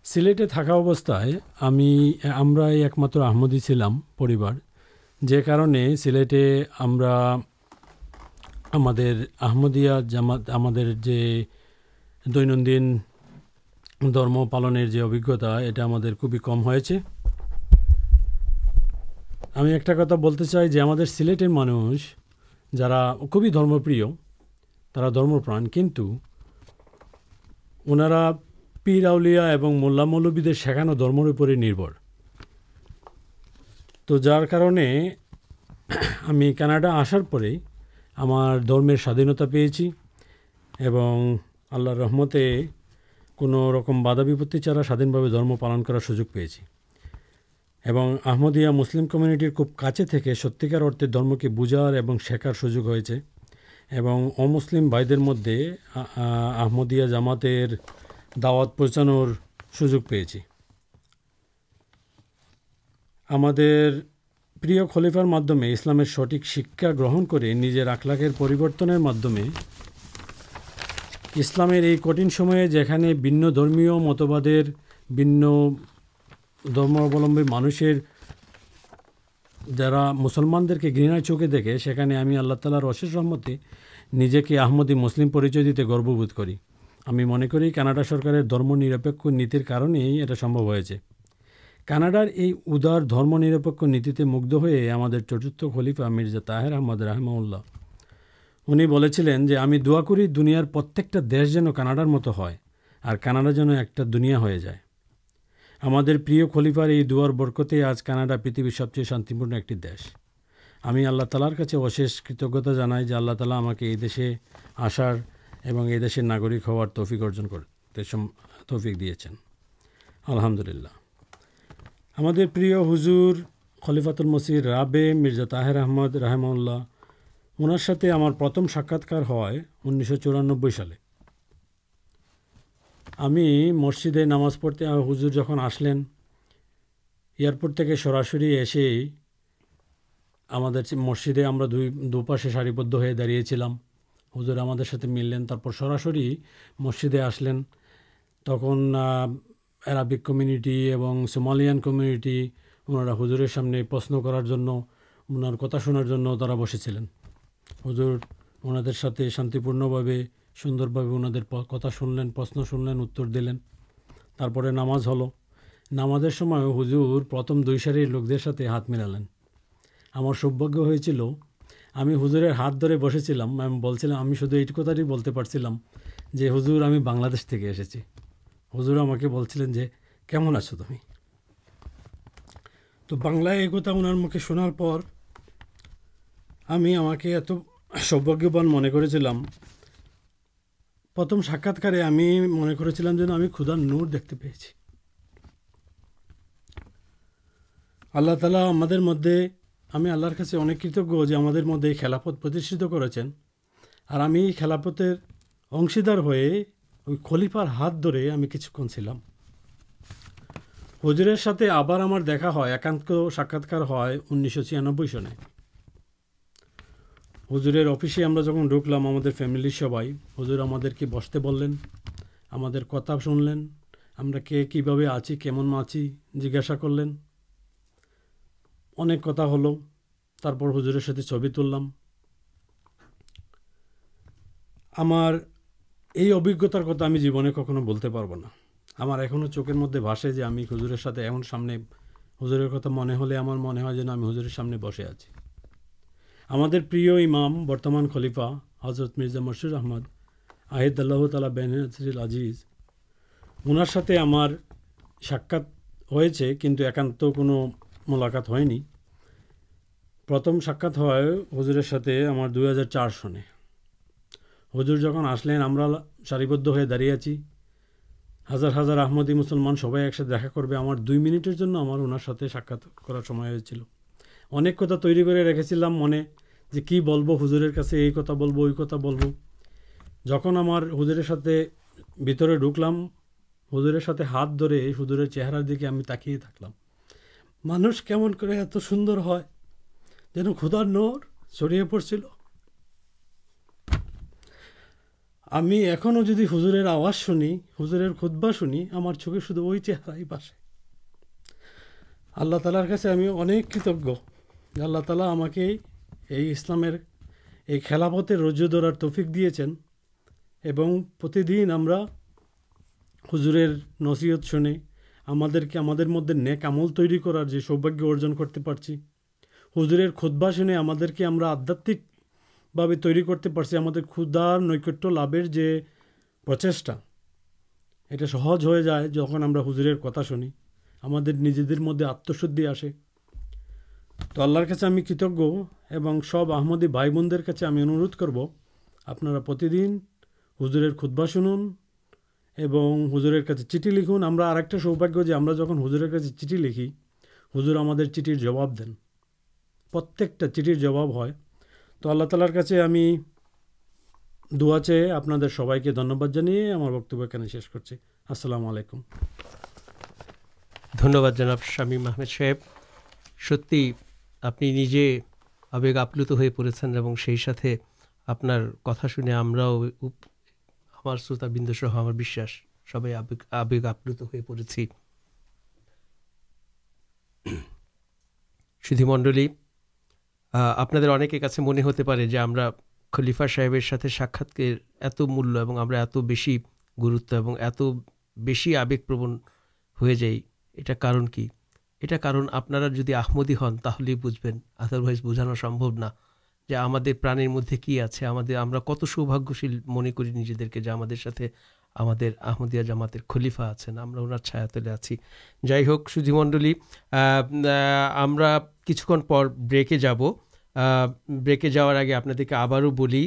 সিলেটে থাকা অবস্থায় আমি, আমরাই একমাত্র আহমদি ছিলাম পরিবার। যে কারণে সিলেটে আমরা আমাদের আহমদিয়া জামাত, আমাদের যে দৈনন্দিন ধর্ম পালনের যে অভিজ্ঞতা, এটা আমাদের খুবই কম হয়েছে। আমি একটা কথা বলতে চাই যে আমাদের সিলেটের মানুষ যারা খুবই ধর্মপ্রিয়, তারা ধর্মপ্রাণ, কিন্তু ওনারা পীর আউলিয়া এবং মোল্লা মৌলবীদের শেখানো ধর্মের উপরে নির্ভর। তো যার কারণে আমি কানাডা আসার পরেই আমার ধর্মের স্বাধীনতা পেয়েছি এবং আল্লাহর রহমতে কোনো রকম বাধা বিপত্তি ছাড়া স্বাধীনভাবে ধর্ম পালন করার সুযোগ পেয়েছি। এবং আহমদিয়া মুসলিম কমিউনিটির খুব কাছে থেকে সত্যিকার অর্থে ধর্মকে বোঝার এবং শেখার সুযোগ হয়েছে। এবং অমুসলিম ভাইদের মধ্যে আহমদিয়া জামাতের দাওয়াত পৌঁছানোর সুযোগ পেয়েছি। আমাদের প্রিয় খলিফার মাধ্যমে ইসলামের সঠিক শিক্ষা গ্রহণ করে নিজের আখলাকের পরিবর্তনের মাধ্যমে ইসলামের এই কঠিন সময়ে যেখানে ভিন্ন ধর্মীয় মতবাদের, ভিন্ন ধর্মাবলম্বী মানুষের যারা মুসলমানদেরকে ঘৃণার চোখে দেখে, সেখানে আমি আল্লাহ তালার অশেষ রহমতে নিজেকে আহমদি মুসলিম পরিচয় দিতে গর্ববোধ করি। আমি মনে করি কানাডা সরকারের ধর্মনিরপেক্ষ নীতির কারণেই এটা সম্ভব হয়েছে। কানাডার এই উদার ধর্মনিরপেক্ষ নীতিতে মুগ্ধ হয়ে আমাদের চতুর্থ খলিফা মির্জা তাহের আহমদ রাহমাউল্লাহ উনি বলেছিলেন যে, আমি দোয়া করি দুনিয়ার প্রত্যেকটা দেশ যেন কানাডার মতো হয়, আর কানাডা যেন একটা দুনিয়া হয়ে যায়। আমাদের প্রিয় খলিফার এই দুয়ার বরকতে আজ কানাডা পৃথিবীর সবচেয়ে শান্তিপূর্ণ একটি দেশ। আমি আল্লাহ তালার কাছে অশেষ কৃতজ্ঞতা জানাই যে, আল্লাহ তালা আমাকে এই দেশে আসার এবং এই দেশের নাগরিক হওয়ার তৌফিক অর্জন করতে তৌফিক দিয়েছেন। আলহামদুলিল্লাহ। আমাদের প্রিয় হুজুর খলিফাতুল মসির রাবে মির্জা তাহের আহমদ রাহমাউল্লাহ ওনার সাথে আমার প্রথম সাক্ষাৎকার হয় উনিশশো চুরানব্বই সালে। আমি মসজিদে নামাজ পড়তে হুজুর যখন আসলেন, এয়ারপোর্ট থেকে সরাসরি এসেই আমাদের মসজিদে আমরা দুই, দুপাশে সারিবদ্ধ হয়ে দাঁড়িয়েছিলাম। হুজুর আমাদের সাথে মিললেন, তারপর সরাসরি মসজিদে আসলেন। তখন অ্যারাবিক কমিউনিটি এবং সোমালিয়ান কমিউনিটি ওনারা হুজুরের সামনে প্রশ্ন করার জন্য, ওনার কথা শোনার জন্য তারা বসেছিলেন। হুজুর, ওনাদের সাথে শান্তিপূর্ণভাবে, সুন্দরভাবে ওনাদের কথা শুনলেন, প্রশ্ন শুনলেন, উত্তর দিলেন। তারপরে নামাজ হলো। নামাজের সময় হুজুর প্রথম দুই সারির লোকদের সাথে হাত মেলালেন। আমার সৌভাগ্য হয়েছিল, আমি হুজুরের হাত ধরে বসেছিলাম, আমি বলছিলাম, আমি শুধু এই কথাটি বলতে পারছিলাম যে, হুজুর, আমি বাংলাদেশ থেকে এসেছি। হুজুর আমাকে বলছিলেন যে, কেমন আছো তুমি? তো বাংলায় এই কথা ওনার মুখে শোনার পর আমি আমাকে এত সৌভাগ্যবান মনে করেছিলাম। প্রথম সাক্ষাৎকারে আমি মনে করেছিলাম যেন আমি ক্ষুধার নূর দেখতে পেয়েছি। আল্লাহ তালা আমাদের মধ্যে, আমি আল্লাহর কাছে অনেক কৃতজ্ঞ যে আমাদের মধ্যে এই খেলাপথ প্রতিষ্ঠিত করেছেন। আর আমি এই খেলাপথের অংশীদার হয়ে ওই খলিফার হাত ধরে আমি কিছুক্ষণ ছিলাম। হুজুরের সাথে আবার আমার দেখা হয়, একান্ত সাক্ষাৎকার হয় উনিশশো ছিয়ানব্বই সনে। হুজুরের অফিসে আমরা যখন ঢুকলাম আমাদের ফ্যামিলির সবাই, হুজুর আমাদেরকে বসতে বললেন, আমাদের কথা শুনলেন, আমরা কে কীভাবে আছি, কেমন আছি জিজ্ঞাসা করলেন। অনেক কথা হলো, তারপর হুজুরের সাথে ছবি তুললাম। আমার এই অভিজ্ঞতার কথা আমি জীবনে কখনো বলতে পারব না। আমার এখনও চোখের মধ্যে ভাসে যে আমি হুজুরের সাথে এখন সামনে, হুজুরের কথা মনে হলে আমার মনে হয় যেন আমি হুজুরের সামনে বসে আছি। আমাদের প্রিয় ইমাম, বর্তমান খলিফা হজরত মির্জা মশির আহমদ আহিদ আল্লাহ তালা বেনসিল আজিজ ওনার সাথে আমার সাক্ষাৎ হয়েছে, কিন্তু একান্ত কোনো মোলাকাত হয়নি। প্রথম সাক্ষাৎ হয় হজুরের সাথে আমার দু সনে। হজুর যখন আসলেন, আমরা সারিবদ্ধ হয়ে দাঁড়িয়ে আছি। হাজার হাজার আহমদি মুসলমান সবাই একসাথে দেখা করবে, আমার দুই মিনিটের জন্য আমার ওনার সাথে সাক্ষাৎ করার সময় হয়েছিল। অনেক কথা তৈরি করে রেখেছিলাম মনে, যে কি বলব, হুজুরের কাছে এই কথা বলব, ওই কথা বলব। যখন আমার হুজুরের সাথে ভিতরে ঢুকলাম, হুজুরের সাথে হাত ধরে হুজুরের চেহারার দিকে আমি তাকিয়ে থাকলাম। মানুষ কেমন করে এত সুন্দর হয়, যেন ক্ষুধার নোর ছড়িয়ে পড়ছিল। আমি এখনও যদি হুজুরের আওয়াজ শুনি, হুজুরের খুদ্া শুনি, আমার চোখে শুধু ওই চেহারাই পাশে আল্লাহ তালার কাছে আমি অনেক কৃতজ্ঞ। আল্লাহ তালা আমাকে এই ইসলামের এই খেলাপথে রজ্জু ধরার তৌফিক দিয়েছেন এবং প্রতিদিন আমরা হুজুরের নসিহত শুনে আমাদেরকে, আমাদের মধ্যে নেক আমল তৈরি করার যে সৌভাগ্য অর্জন করতে পারছি, হুজুরের খুদ্া শুনে আমাদেরকে আমরা আধ্যাত্মিকভাবে তৈরি করতে পারছি আমাদের ক্ষুদার নৈকট্য লাভের যে প্রচেষ্টা, এটা সহজ হয়ে যায় যখন আমরা হুজুরের কথা শুনি। আমাদের নিজেদের মধ্যে আত্মশুদ্ধি আসে। তো আল্লাহর কাছে আমি কৃতজ্ঞ এবং সব আহমদী ভাই বোনদের কাছে আমি অনুরোধ করব, আপনারা প্রতিদিন হুজুরের খুদ্া শুনুন এবং হুজুরের কাছে চিঠি লিখুন। আমরা আরেকটা সৌভাগ্য যে আমরা যখন হুজুরের কাছে চিঠি লিখি, হুজুর আমাদের চিঠির জবাব দেন। প্রত্যেকটা চিঠির জবাব হয়। তো আল্লাহ তালার কাছে আমি দোয়া চেয়ে আপনাদের সবাইকে ধন্যবাদ জানিয়ে আমার বক্তব্য এখানে শেষ করছি। আসসালামু আলাইকুম। ধন্যবাদ জনাব শামীম আহমেদ সাহেব। সত্যি আপনি নিজে আবেগ আপ্লুত হয়ে পড়েছেন এবং সেই সাথে আপনার কথা শুনে আমরাও আমার শ্রোতাবৃন্দ সহ আমার বিশ্বাস, সবাই আবেগ আবেগ আপ্লুত হয়ে পড়েছি। সুধীমণ্ডলী আপনাদের অনেকের কাছে মনে হতে পারে যে আমরা খলিফা সাহেবের সাথে সাক্ষাৎকের এত মূল্য এবং আমরা এত বেশি গুরুত্ব এবং এত বেশি আবেগপ্রবণ হয়ে যাই এটা কারণ কি? এটা কারণ আপনারা যদি আহমদি হন, তাহলেই বুঝবেন। আদারওয়াইজ বোঝানো সম্ভব না যে আমাদের প্রাণের মধ্যে কি আছে। আমাদের, আমরা কত সৌভাগ্যশীল মনে করি নিজেদেরকে যে আমাদের সাথে আমাদের আহমদিয়া জামাতের খলিফা আছেন। আমরা ওনার ছায়াতলে আছি। যাই হোক সুধীমণ্ডলী আমরা কিছুক্ষণ পর ব্রেকে যাব। ব্রেকে যাওয়ার আগে আপনাদেরকে আবারও বলি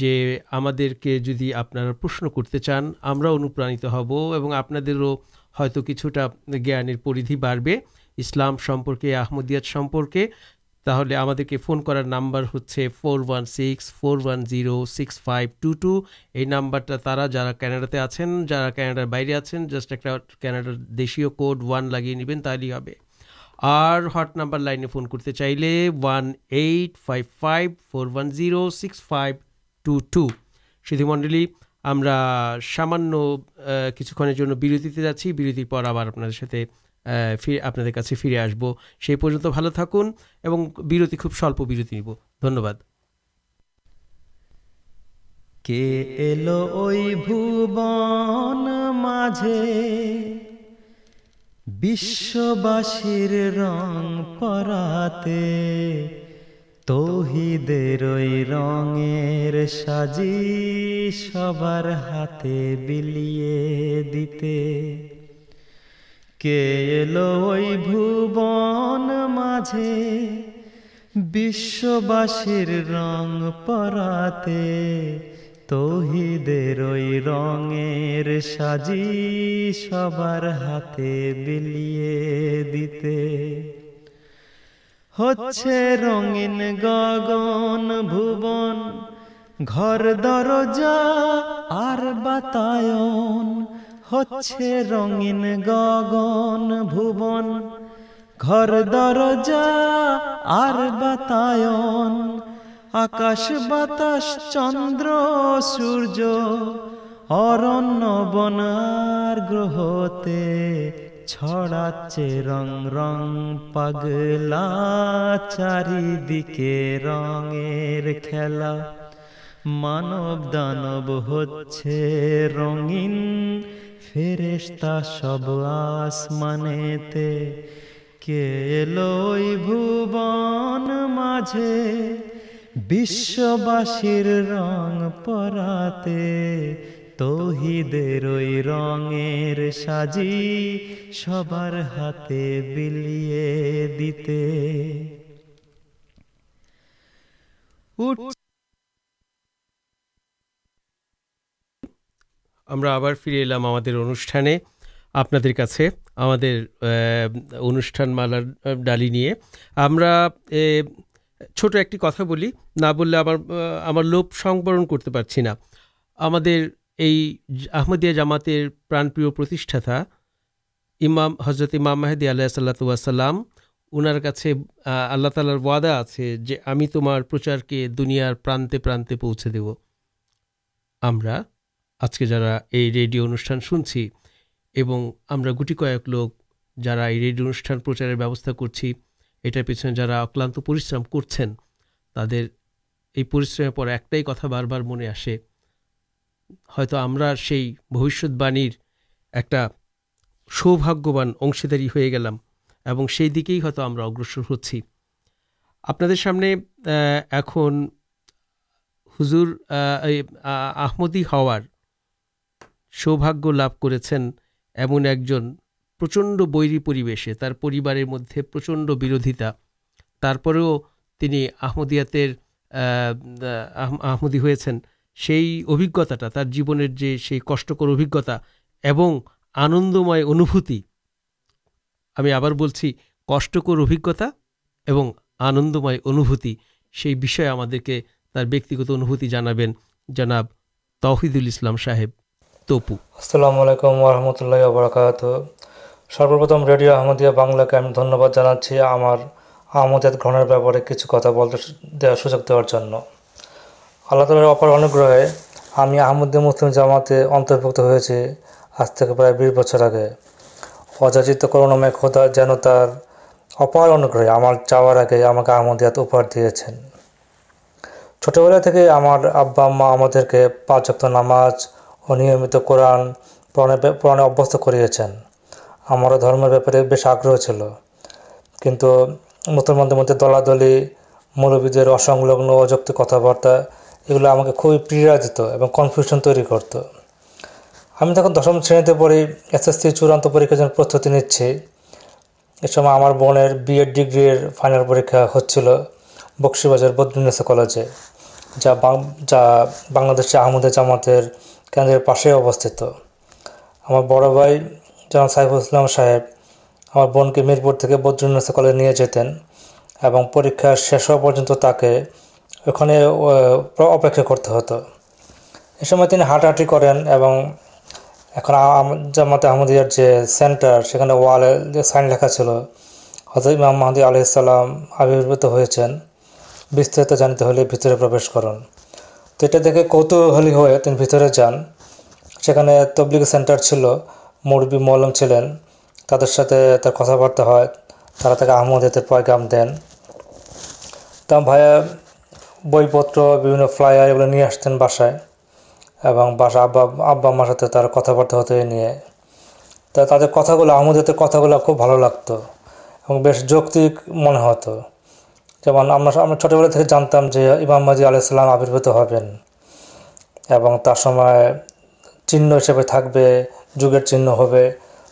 যে আমাদেরকে যদি আপনারা প্রশ্ন করতে চান, আমরা অনুপ্রাণিত হব এবং আপনাদেরও হয়তো কিছুটা জ্ঞানের পরিধি বাড়বে। ইসলাম সম্পর্কে, আহমদিয়াত সম্পর্কে, তাহলে আমাদেরকে ফোন করার নাম্বার হচ্ছে four one six, four one zero, six five two two. এই নাম্বারটা তারা যারা কানাডাতে আছেন, যারা কানাডার বাইরে আছেন, জাস্ট একটা কানাডার দেশীয় কোড ওয়ান লাগিয়ে নেবেন, তাহলেই হবে। আর হট নাম্বার লাইনে ফোন করতে চাইলে one eight five five, four one zero, six five two two. সুধীমণ্ডলী আমরা সামান্য কিছুক্ষণের জন্য বিরতিতে যাচ্ছি। বিরতির পর আবার আপনাদের সাথে ফিরে, আপনাদের কাছে ফিরে আসব। সেই পর্যন্ত ভালো থাকুন এবং বিরতি, খুব স্বল্প বিরতি নিব। ধন্যবাদ। কে এলো ওই ভুবন মাঝে? বিশ্ববাসীর রং পরাতে তৌহিদের ওই রঙের সাজি সবার হাতে বিলিয়ে দিতে। কে এলো ওই ভুবন মাঝে, বিশ্ববাসীর রং পরাতে, তৌহিদের ওই রঙের সাজি সবার হাতে বিলিয়ে দিতে। হচ্ছে রঙিন গগন ভুবন, ঘর দরজা আর বাতায়ন হচ্ছে রঙিন গগন ভুবন, ঘর দরজা আর বাতায়ন, আকাশ বাতাস, চন্দ্র, সূর্য, অরণ্য, বনার গ্রহতে ছড়াচ্ছে রং রং পাগলা, চারিদিকে রঙের খেলা। মানব দানব হচ্ছে রঙিন ফেরেশতা সব আসমানেতে কে এলো ওই ভুবন মাঝে? বিশ্ববাসীর রং পরাতে তৌহিদের ওই রঙের সাজি সবার হাতে বিলিয়ে দিতে। উঠ আমরা আবার ফিরে এলাম আমাদের অনুষ্ঠানে। আপনাদের কাছে আমাদের অনুষ্ঠান মালার ডালি নিয়ে। আমরা ছোট একটি কথা বলি, না বললে আমার আমার লোভ সংবরণ করতে পারছি না। আমাদের এই আহমদিয়া জামাতের প্রাণপ্রিয় প্রতিষ্ঠাতা ইমাম হজরত ইমাম মাহেদি আল্লাহ সাল্লাতাম ওনার কাছে আল্লাহ তালার ওয়াদা আছে যে আমি তোমার প্রচারকে দুনিয়ার প্রান্তে প্রান্তে পৌঁছে দেব। আমরা আজকে যারা এই রেডিও অনুষ্ঠান শুনছি এবং আমরা গুটি কয়েক লোক যারা এই রেডিও অনুষ্ঠান প্রচারের ব্যবস্থা করছি, এটার পেছনে যারা অক্লান্ত পরিশ্রম করছেন, তাদের এই পরিশ্রমের পর একটাই কথা বারবার মনে আসে, হয়তো আমরা সেই ভবিষ্যৎবাণীর একটা সৌভাগ্যবান অংশীদারি হয়ে গেলাম এবং সেই দিকেই হয়তো আমরা অগ্রসর হচ্ছি। আপনাদের সামনে এখন হুজুর আহমদি হওয়ার সৌভাগ্য লাভ করেছেন এমন একজন প্রচণ্ড বৈরী পরিবেশে তার পরিবারের মধ্যে প্রচণ্ড বিরোধিতা। তারপরেও তিনি আহমদিয়াতের আহ, আহ, আহমদি হয়েছেন। সেই অভিজ্ঞতাটা তার জীবনের যে সেই কষ্টকর অভিজ্ঞতা এবং আনন্দময় অনুভূতি আমি আবার বলছি কষ্টকর অভিজ্ঞতা এবং আনন্দময় অনুভূতি সেই বিষয়ে আমাদেরকে তার ব্যক্তিগত অনুভূতি জানাবেন জনাব তৌহিদুল ইসলাম সাহেব। তপু। আসসালামু আলাইকুম ওরহমতুল্লাহ বরকাত সর্বপ্রথম রেডিও আহমদিয়া বাংলাকে আমি ধন্যবাদ জানাচ্ছি আমার আহমদিয়াত গ্রহণের ব্যাপারে কিছু কথা বলতে দেওয়ার সুযোগ দেওয়ার জন্য। আল্লাহ তালার অপার অনুগ্রহে আমি আহমদিয়া মুসলিম জামাতে অন্তর্ভুক্ত হয়েছি আজ থেকে প্রায় বিশ বছর আগে। অযাচিত করুণাময় খোদা যেন তার অপার অনুগ্রহে আমার চাওয়ার আগে আমাকে আহমদিয়াত উপহার দিয়েছেন। ছোটোবেলা থেকে আমার আব্বা আম্মা আমাদেরকে পাঁচ নামাজ ও নিয়মিত কোরআন পড়ানে পড়ানে অভ্যস্ত করিয়েছেন। আমারও ধর্মের ব্যাপারে বেশ আগ্রহ ছিল। কিন্তু মুসলমানদের মধ্যে দলাদলি মৌলবীদের অসংলগ্ন, অযৌক্তিক কথাবার্তা, এগুলো আমাকে খুবই পীড়া দিত এবং কনফিউশন তৈরি করত। আমি তখন দশম শ্রেণীতে পড়ি এসএসসি চূড়ান্ত পরীক্ষার জন্য প্রস্তুতি নিচ্ছি। এ সময় আমার বোনের বিএড ডিগ্রির ফাইনাল পরীক্ষা হচ্ছিল বক্সিবাজার বদরুন্নেসা কলেজে যা যা বাংলাদেশে আহমদের জামাতের কেন্দ্রের পাশে অবস্থিত। আমার বড় ভাই জনাব সাইফুল ইসলাম সাহেব আমার বোনকে মিরপুর থেকে বদরুন্নেসা কলেজে নিয়ে যেতেন এবং পরীক্ষা শেষ হওয়া পর্যন্ত তাকে ওখানে অপেক্ষা করতে হতো। এ সময় তিনি হাঁটাহাঁটি করেন এবং এখন জামাতে আহমদিয়ার যে সেন্টার, সেখানে ওয়ালে যে সাইন লেখা ছিল হজরত ইমাম মাহাদি আলাইসাল্লাম আবির্ভূত হয়েছেন। বিস্তারিত জানতে হলে ভিতরে প্রবেশ করুন। তো এটা দেখে কৌতূহলী হয়ে তিনি ভিতরে যান। সেখানে তবলিগ সেন্টার ছিল। মুরবি মলম ছিলেন। তাদের সাথে তার কথাবার্তা হয়। তারা তাকে আহমদিয়াতের পয়গাম দেন। তা ভাইয়া বইপত্র, বিভিন্ন ফ্লায়ার এগুলো নিয়ে আসতেন বাসায় এবং বাসা আব্বা আব্বা আম্মার সাথে তার কথাবার্তা হতে নিয়ে। তা তাদের কথাগুলো আহমদিয়াতের কথাগুলো খুব ভালো লাগতো এবং বেশ যৌক্তিক মনে হতো। যেমন আমরা আমরা ছোটোবেলা থেকে জানতাম যে ইমাম মাজি আলাইসাল্লাম আবির্ভূত হবেন এবং তার সময় চিহ্ন হিসেবে থাকবে, যুগের চিহ্ন হবে,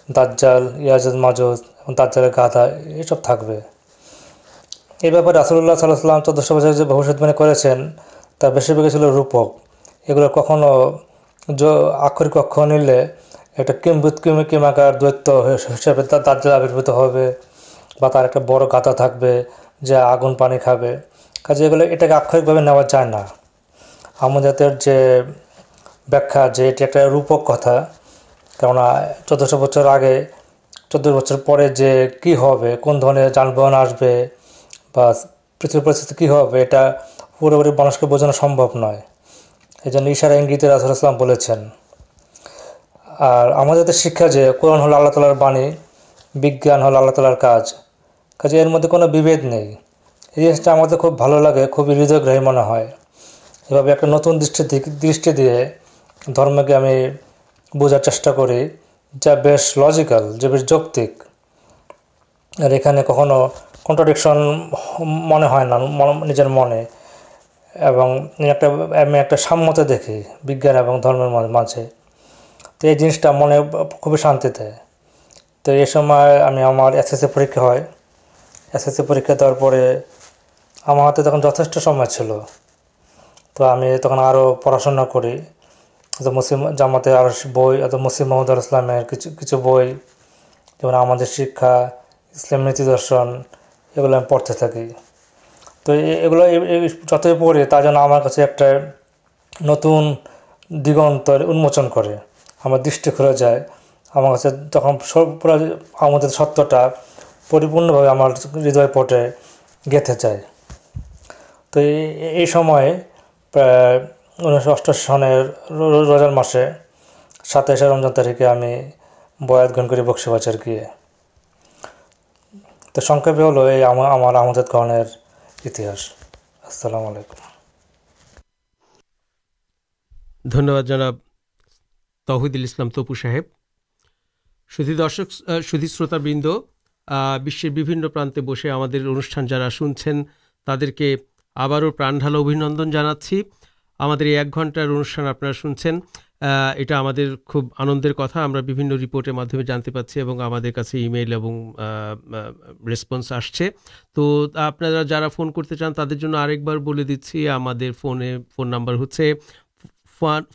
দাজ্জাল, ইয়াজুদ, মাজুদ এবং দাজ্জালের গাধা এসব থাকবে। এই ব্যাপারে রাসুল্লাহ সাল্লাহ সাল্লাম চোদ্দোশো বছর যে ভবিষ্যৎবাণী করেছেন, তার বেশিরভাগই ছিল রূপক। এগুলো কখনও আক্ষরিক অক্ষর নিলে একটা কিম্বুত কিমি কিমাকার দৈত্য হিসেবে তার দাজ্জাল আবির্ভূত হবে বা তার একটা বড় গাতা থাকবে যা আগুন পানি খাবে। কাজে এগুলো এটাকে আক্ষরিকভাবে নেওয়া যায় না। আমাদের যে ব্যাখ্যা যে এটি একটা রূপক কথা, কেননা চোদ্দোশো বছর আগে, চোদ্দ বছর পরে যে কি হবে, কোন ধরনের যানবাহন আসবে, বা পৃথিবীর পরিস্থিতি কী হবে, এটা পুরোপুরি মানুষকে বোঝানো সম্ভব নয়। এই জন্য ইশারা ইঙ্গিতে রাসুল ইসলাম বলেছেন, আর আমাদের শিক্ষা যে কোরআন হলো আল্লাহ তালার বাণী, বিজ্ঞান হলো আল্লাহ তালার কাজ কাজে এর মধ্যে কোনো বিভেদ নেই। এই জিনিসটা আমাদের খুব ভালো লাগে, খুবই হৃদয়গ্রাহী মনে হয়। এভাবে একটা নতুন দৃষ্টি দৃষ্টি দিয়ে ধর্মকে আমি বোঝার চেষ্টা করি, যা বেশ লজিক্যাল যে বেশ যৌক্তিক। আর এখানে কখনো কন্ট্রাডিকশন মনে হয় না নিজের মনে। এবং একটা, আমি একটা সাম্যতা দেখি বিজ্ঞান এবং ধর্মের মাঝে। তো এই জিনিসটা মনে খুবই শান্তি দেয় তো এই সময় আমি আমার এসএসসি পরীক্ষা হয়। এসএসসি পরীক্ষা দেওয়ার পরে আমার হাতে তখন যথেষ্ট সময় ছিল। তো আমি তখন আরও পড়াশোনা করি। তো মুসলিম জামাতে আরও বই অত মুসলিম মোহাম্মদ ইসলামের কিছু কিছু বই, যেমন আমাদের শিক্ষা, ইসলাম নীতি দর্শন, এগুলো আমি পড়তে থাকি। তো এগুলো যতই পড়ি, তার জন্য আমার কাছে একটা নতুন দিগন্তর উন্মোচন করে। আমার দৃষ্টি খুলে যায়। আমার কাছে তখন পুরো আমাদের সত্যটা পরিপূর্ণভাবে আমার হৃদয় পটে গেঁথে যায়। তো এই- সময়ে প্রায় উনিশশো অষ্টাশি সনের রোজার মাসে সাতাইশে রমজান তারিখে আমি বয়াত গ্রহণ করি বক্সিবাজার গিয়ে। তো সংক্ষেপে হলো এই আমার আমার আহমদের গ্রহণের ইতিহাস। আসসালামু আলাইকুম। ধন্যবাদ জনাব তৌহিদুল ইসলাম তপু সাহেব। সুধী দর্শক সুধী শ্রোতাবৃন্দ বিশ্বের বিভিন্ন প্রান্তে বসে আমাদের অনুষ্ঠান যারা শুনছেন, তাদেরকে আবারও প্রাণঢালা অভিনন্দন জানাচ্ছি। আমাদের এই এক ঘণ্টার অনুষ্ঠান আপনারা শুনছেন এটা আমাদের খুব আনন্দের কথা। আমরা বিভিন্ন রিপোর্টের মাধ্যমে জানতে পাচ্ছি এবং আমাদের কাছে ইমেল এবং রেসপন্স আসছে। তো আপনারা যারা ফোন করতে চান, তাদের জন্য আরেকবার বলে দিচ্ছি, আমাদের ফোনে ফোন নাম্বার হচ্ছে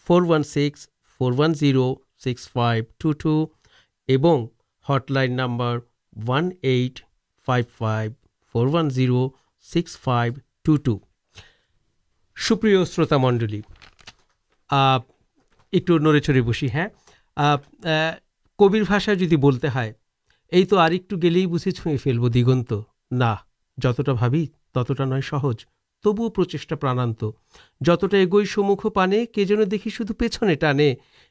four one six, four one zero, six five two two এবং hotline number one eight five five four one zero six five two two সুপ্রিয় শ্রোতা মণ্ডলী আহ, একটু নড়ে চড়ে বসি হ্যাঁ? কবির ভাষায় যদি বলতে হয় এই তো আর একটু গেলেই বুঝে ছুঁয়ে ফেলব দিগন্ত। না যতটা ভাবি ততটা নয় সহজ তবুও প্রচেষ্টা প্রাণান্ত। যতটা এগোই সমুখ পানে কে যেন দেখি শুধু পেছনে টানে।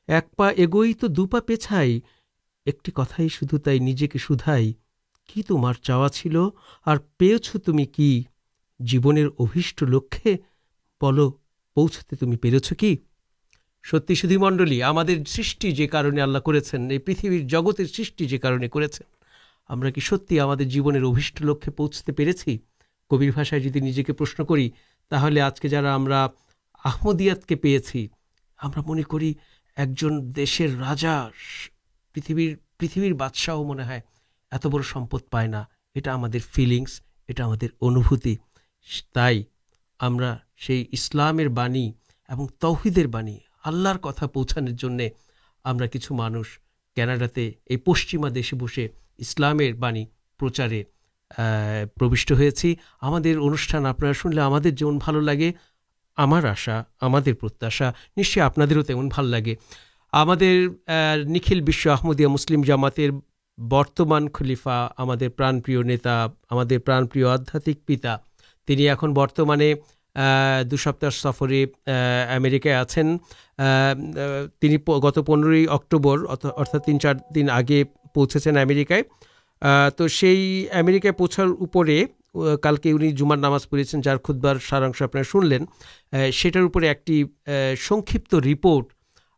এক পা এগোই তো দু পা পেছাই একটি কথাই শুধু তাই নিজেকে শুধাই, কি তোমার চাওয়া ছিল আর পেয়েছ তুমি কি? জীবনের অভীষ্ট লক্ষ্যে, বলো, পৌঁছতে তুমি পেরেছ কি? সত্যি সুধীমণ্ডলী আমাদের সৃষ্টি যে কারণে আল্লাহ করেছেন, এই পৃথিবীর জগতের সৃষ্টি যে কারণে করেছেন, আমরা কি সত্যি আমাদের জীবনের অভীষ্ট লক্ষ্যে পৌঁছতে পেরেছি? কবির ভাষায় যদি নিজেকে প্রশ্ন করি, তাহলে আজকে যারা আমরা আহমদিয়াতকে পেয়েছি, আমরা মনে করি একজন দেশের রাজা পৃথিবীর পৃথিবীর বাদশাহ মনে হয় এত বড় সম্পদ পায় না। এটা আমাদের ফিলিংস এটা আমাদের অনুভূতি। তাই আমরা সেই ইসলামের বাণী এবং তৌহিদের বাণী, আল্লাহর কথা পৌঁছানোর জন্যে আমরা কিছু মানুষ ক্যানাডাতে, এই পশ্চিমা দেশে বসে ইসলামের বাণী প্রচারে প্রবিষ্ট হয়েছি। আমাদের অনুষ্ঠান আপনারা শুনলে আমাদের যেমন ভালো লাগে, আমার আশা, আমাদের প্রত্যাশা, নিশ্চয়ই আপনাদেরও তেমন ভালো লাগে। আমাদের নিখিল বিশ্ব আহমদিয়া মুসলিম জামাতের বর্তমান খলিফা, আমাদের প্রাণপ্রিয় নেতা, আমাদের প্রাণপ্রিয় আধ্যাত্মিক পিতা, তিনি এখন বর্তমানে দু সপ্তাহ সফরে আমেরিকায় আছেন। তিনি গত পনেরোই অক্টোবর, অর্থ- অর্থাৎ তিন চার দিন আগে পৌঁছেছেন আমেরিকায়। তো সেই আমেরিকায় পৌঁছার উপরে কালকে উনি জুমার নামাজ পড়েছেন, যার খুদ্বার সারাংশ আপনারা শুনলেন। সেটার উপরে একটি সংক্ষিপ্ত রিপোর্ট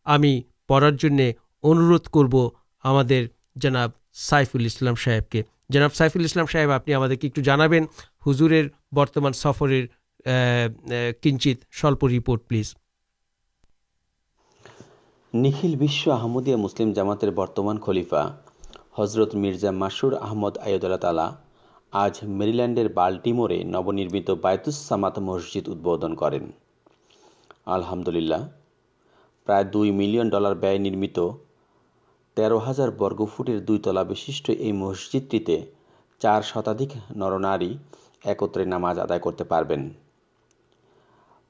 আমি পড়ার জন্যে অনুরোধ করব আমাদের জনাব সাইফুল ইসলাম সাহেবকে। জনাব সাইফুল ইসলাম সাহেব, আপনি আমাদেরকে একটু জানাবেন হুজুরের বর্তমান সফরের কিঞ্চিত স্বল্প রিপোর্ট, প্লিজ। নিখিল বিশ্ব আহমদিয়া মুসলিম জামাতের বর্তমান খলিফা হজরত মির্জা মাসুর আহমদ আয়দুল্লাহ তালা আজ মেরিল্যান্ডের বাল্টিমোরে নবনির্মিত বায়তুস সামাত মসজিদ উদ্বোধন করেন। আলহামদুলিল্লাহ প্রায় দুই মিলিয়ন ডলার ব্যয় নির্মিত। তেরো হাজার বর্গফুটের দুইতলা বিশিষ্ট এই মসজিদটিতে চার শতাধিক নরনারী একত্রে নামাজ আদায় করতে পারবেন।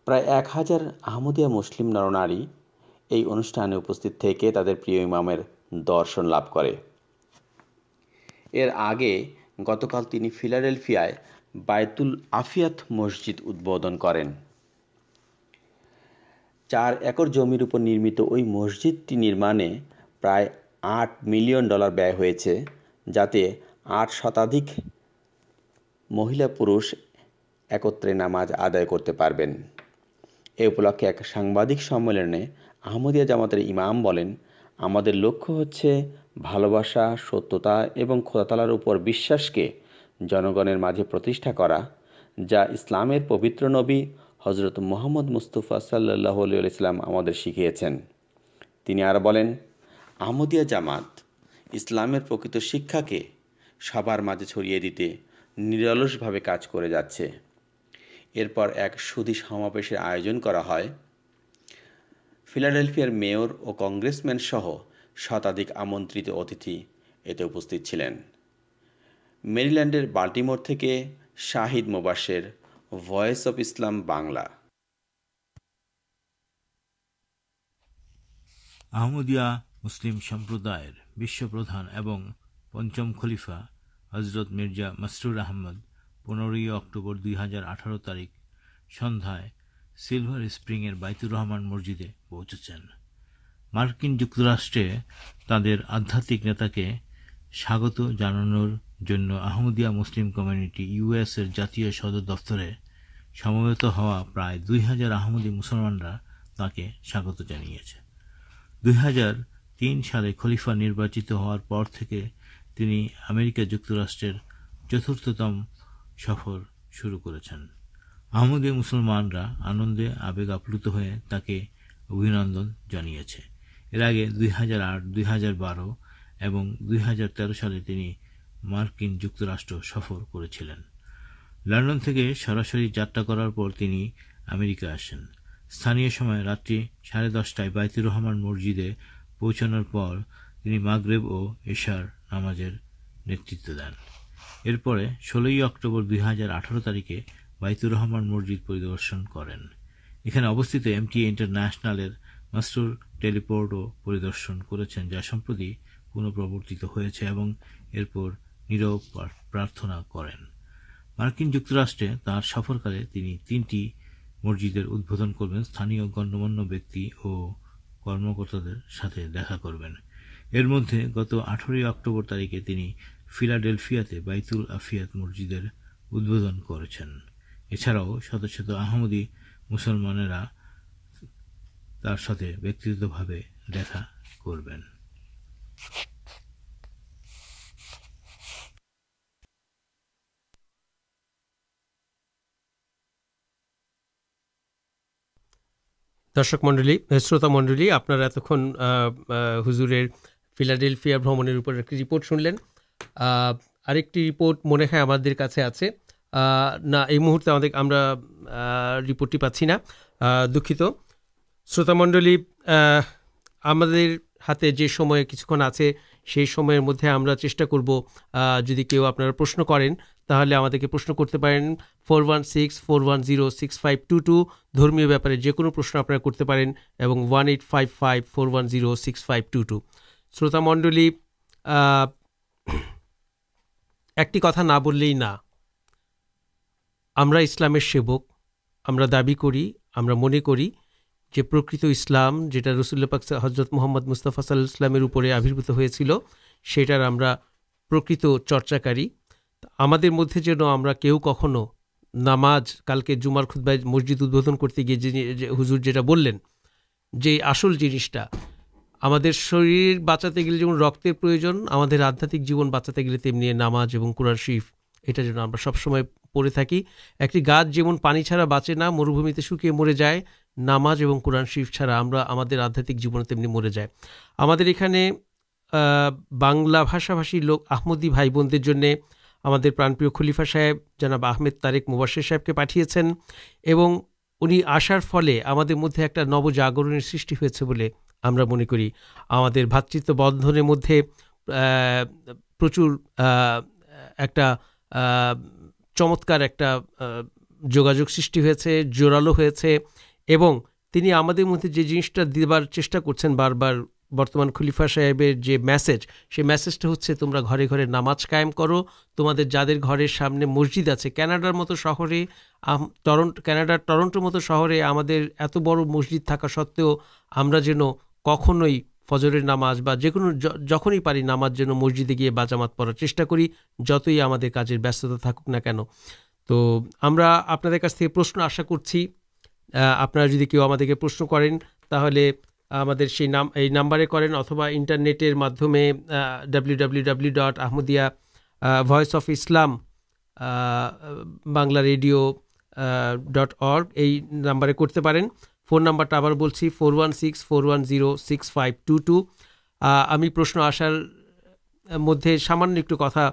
প্রায় এক হাজার আহমদিয়া মুসলিম নরনারী এই অনুষ্ঠানে উপস্থিত থেকে তাদের প্রিয় ইমামের দর্শন লাভ করে। এর আগে গতকাল তিনি ফিলাডেলফিয়ায় বায়তুল আফিয়াত মসজিদ উদ্বোধন করেন। চার একর জমির উপর নির্মিত ওই মসজিদটি নির্মাণে প্রায় আট মিলিয়ন ডলার ব্যয় হয়েছে, যাতে আট শতাধিক মহিলা পুরুষ একত্রে নামাজ আদায় করতে পারবেন। এ উপলক্ষে এক সাংবাদিক সম্মেলনে আহমদিয়া জামাতের ইমাম বলেন, আমাদের লক্ষ্য হচ্ছে ভালোবাসা, সত্যতা এবং খোদাতালার উপর বিশ্বাসকে জনগণের মাঝে প্রতিষ্ঠা করা, যা ইসলামের পবিত্র নবী হজরত মোহাম্মদ মুস্তফা সাল্লাহ ইসলাম আমাদের শিখিয়েছেন। তিনি আর বলেন আহমদিয়া জামাত ইসলামের প্রকৃত শিক্ষাকে সবার মাঝে ছড়িয়ে দিতে নিরলসভাবে কাজ করে যাচ্ছে। এরপর এক সুধী সমাবেশের আয়োজন করা হয়। ফিলাডেলফিয়ার মেয়র ও কংগ্রেসম্যান সহ শতাধিক আমন্ত্রিত অতিথি এতে উপস্থিত ছিলেন। মেরিল্যান্ডের বাল্টিমোর থেকে Shahid Mobasher voice of Islam Bangla Ahmadiyya মুসলিম সম্প্রদায়ের বিশ্বপ্রধান এবং পঞ্চম খলিফা হজরত মির্জা মাসরুর আহমদ পনেরোই অক্টোবর দুই হাজার আঠারো তারিখ সন্ধ্যায় সিলভার স্প্রিংয়ের বাইতুর রহমান মসজিদে পৌঁছেছেন। মার্কিন যুক্তরাষ্ট্রে তাদের আধ্যাত্মিক নেতাকে স্বাগত জানানোর জন্য আহমদিয়া মুসলিম কমিউনিটি ইউএসের জাতীয় সদর দফতরে সমবেত হওয়া প্রায় দুই হাজার আহমদী মুসলমানরা তাকে স্বাগত জানিয়েছে। দুই হাজার তিন সালে খলিফা নির্বাচিত হওয়ার পর থেকে তিনি আমেরিকা যুক্তরাষ্ট্রের চতুর্থতম সফর শুরু করেছেন। আহমদী মুসলমানরা আনন্দে আবেগ আপ্লুত হয়ে তাকে অভিনন্দন জানিয়েছে। এর আগে দুই হাজার আট, দুই হাজার বারো এবং দুই হাজার তেরো সালে তিনি মার্কিন যুক্তরাষ্ট্র সফর করেছিলেন। লন্ডন থেকে সরাসরি যাত্রা করার পর তিনি আমেরিকা আসেন। স্থানীয় সময় রাত্রি সাড়ে দশটায় বাইতুর রহমান মসজিদে পৌঁছানোর পর তিনি মাগরেব ও এশার নামাজের নেতৃত্ব দেন। এরপরে ষোলোই অক্টোবর দুই হাজার আঠারো তারিখে বাইতুর রহমান মসজিদ পরিদর্শন করেন। এখানে অবস্থিত এমটি ইন্টারন্যাশনালের মাস্টার টেলিপোর্টও পরিদর্শন করেছেন, যা সম্প্রতি পুনঃপ্রবর্তিত হয়েছে এবং এরপর নীরব প্রার্থনা করেন। মার্কিন যুক্তরাষ্ট্রে তার সফরকালে তিনি তিনটি মসজিদের উদ্বোধন করবেন। স্থানীয় গণ্যমান্য ব্যক্তি ও কর্মকর্তাদের সাথে দেখা করবেন। এর মধ্যে গত আঠারোই অক্টোবর তারিখে তিনি ফিলাডেলফিয়াতে বাইতুল আফিয়াত মসজিদের উদ্বোধন করেছেন। এছাড়াও শত শত আহমদী মুসলমানেরা তার সাথে ব্যক্তিগতভাবে দেখা করবেন। দর্শক মণ্ডলী শ্রোতা মণ্ডলী, আপনারা এতক্ষণ হুজুরের ফিলাডেলফিয়া ভ্রমণের উপর একটি রিপোর্ট শুনলেন। আরেকটি রিপোর্ট মনে হয় আমাদের কাছে আছে। না, এই মুহূর্তে আমাদের, আমরা রিপোর্টটি পাচ্ছি না। দুঃখিত। শ্রোতা মণ্ডলী আমাদের হাতে যে সময়ে কিছুক্ষণ আছে, সেই সময়ের মধ্যে আমরা চেষ্টা করব যদি কেউ আপনারা প্রশ্ন করেন তাহলে আমাদেরকে প্রশ্ন করতে পারেন four one six four one zero six five two two ধর্মীয় ব্যাপারে যে কোনো প্রশ্ন আপনারা করতে পারেন এবং one eight five five four one zero six five two two শ্রোতামণ্ডলী একটি কথা না বললেই না। আমরা ইসলামের সেবক, আমরা দাবি করি, আমরা মনে করি যে প্রকৃত ইসলাম, যেটা রসুল্লা পাক হজরত মোহাম্মদ মুস্তাফা সাল্লাহ ইসলামের উপরে আবির্ভূত হয়েছিল, সেটার আমরা প্রকৃত চর্চাকারী আমাদের মধ্যে যেন আমরা কেউ কখনো নামাজ, কালকে জুমার খুদ্ায় মসজিদ উদ্বোধন করতে গিয়ে যে হুজুর যেটা বললেন, যে আসল জিনিসটা, আমাদের শরীর বাঁচাতে গেলে যেমন রক্তের প্রয়োজন, আমাদের আধ্যাত্মিক জীবন বাঁচাতে গেলে তেমনি নামাজ এবং কোরআন শরীফ, এটা যেন আমরা সবসময় পড়ে থাকি। একটি গাছ যেমন পানি ছাড়া বাঁচে না, মরুভূমিতে শুকিয়ে মরে যায়, নামাজ এবং কোরআন শরীফ ছাড়া আমরা, আমাদের আধ্যাত্মিক জীবনে তেমনি মরে যায়। আমাদের এখানে বাংলা ভাষাভাষী লোক, আহমদি ভাই বোনদের জন্যে আমাদের প্রাণপ্রিয় খলিফা সাহেব জনাব আহমেদ তারেক মুবাসির সাহেবকে পাঠিয়েছেন এবং উনি আসার ফলে আমাদের মধ্যে একটা নবজাগরণের সৃষ্টি হয়েছে বলে আমরা মনে করি। আমাদের ভ্রাতৃত্ব বন্ধনের মধ্যে প্রচুর একটা চমৎকার একটা যোগাযোগ সৃষ্টি হয়েছে, জোরালো হয়েছে এবং তিনি আমাদের মধ্যে যে জিনিসটা দেবার চেষ্টা করছেন বারবার বর্তমান খলিফা সাহেবের যে মেসেজ সেই মেসেজটা হচ্ছে, তোমরা ঘরে ঘরে নামাজ কায়েম করো। তোমাদের যাদের ঘরের সামনে মসজিদ আছে ক্যানাডার মতো শহরে টরন্টো, কানাডার টরন্টোর মতো শহরে আমাদের এত বড় মসজিদ থাকা সত্ত্বেও আমরা যেন কখনোই ফজরের নামাজ বা যে কোনো যখনই পারি নামাজ যেন মসজিদে গিয়ে বাজামাত পড়ার চেষ্টা করি, যতই আমাদের কাজের ব্যস্ততা থাকুক না কেন। তো আমরা আপনাদের কাছ থেকে প্রশ্ন আশা করছি। আপনারা যদি কেউ আমাদেরকে প্রশ্ন করেন, তাহলে আমাদের সেই নাম, এই নাম্বারে করেন অথবা ইন্টারনেটের মাধ্যমে W dot Ahmadiyya voice of Islam Bangla radio dot org এই নাম্বারে করতে পারেন। ফোন নাম্বারটা আবার বলছি four one six four one zero six five two two আমি প্রশ্ন আসার মধ্যে সামান্য একটু কথা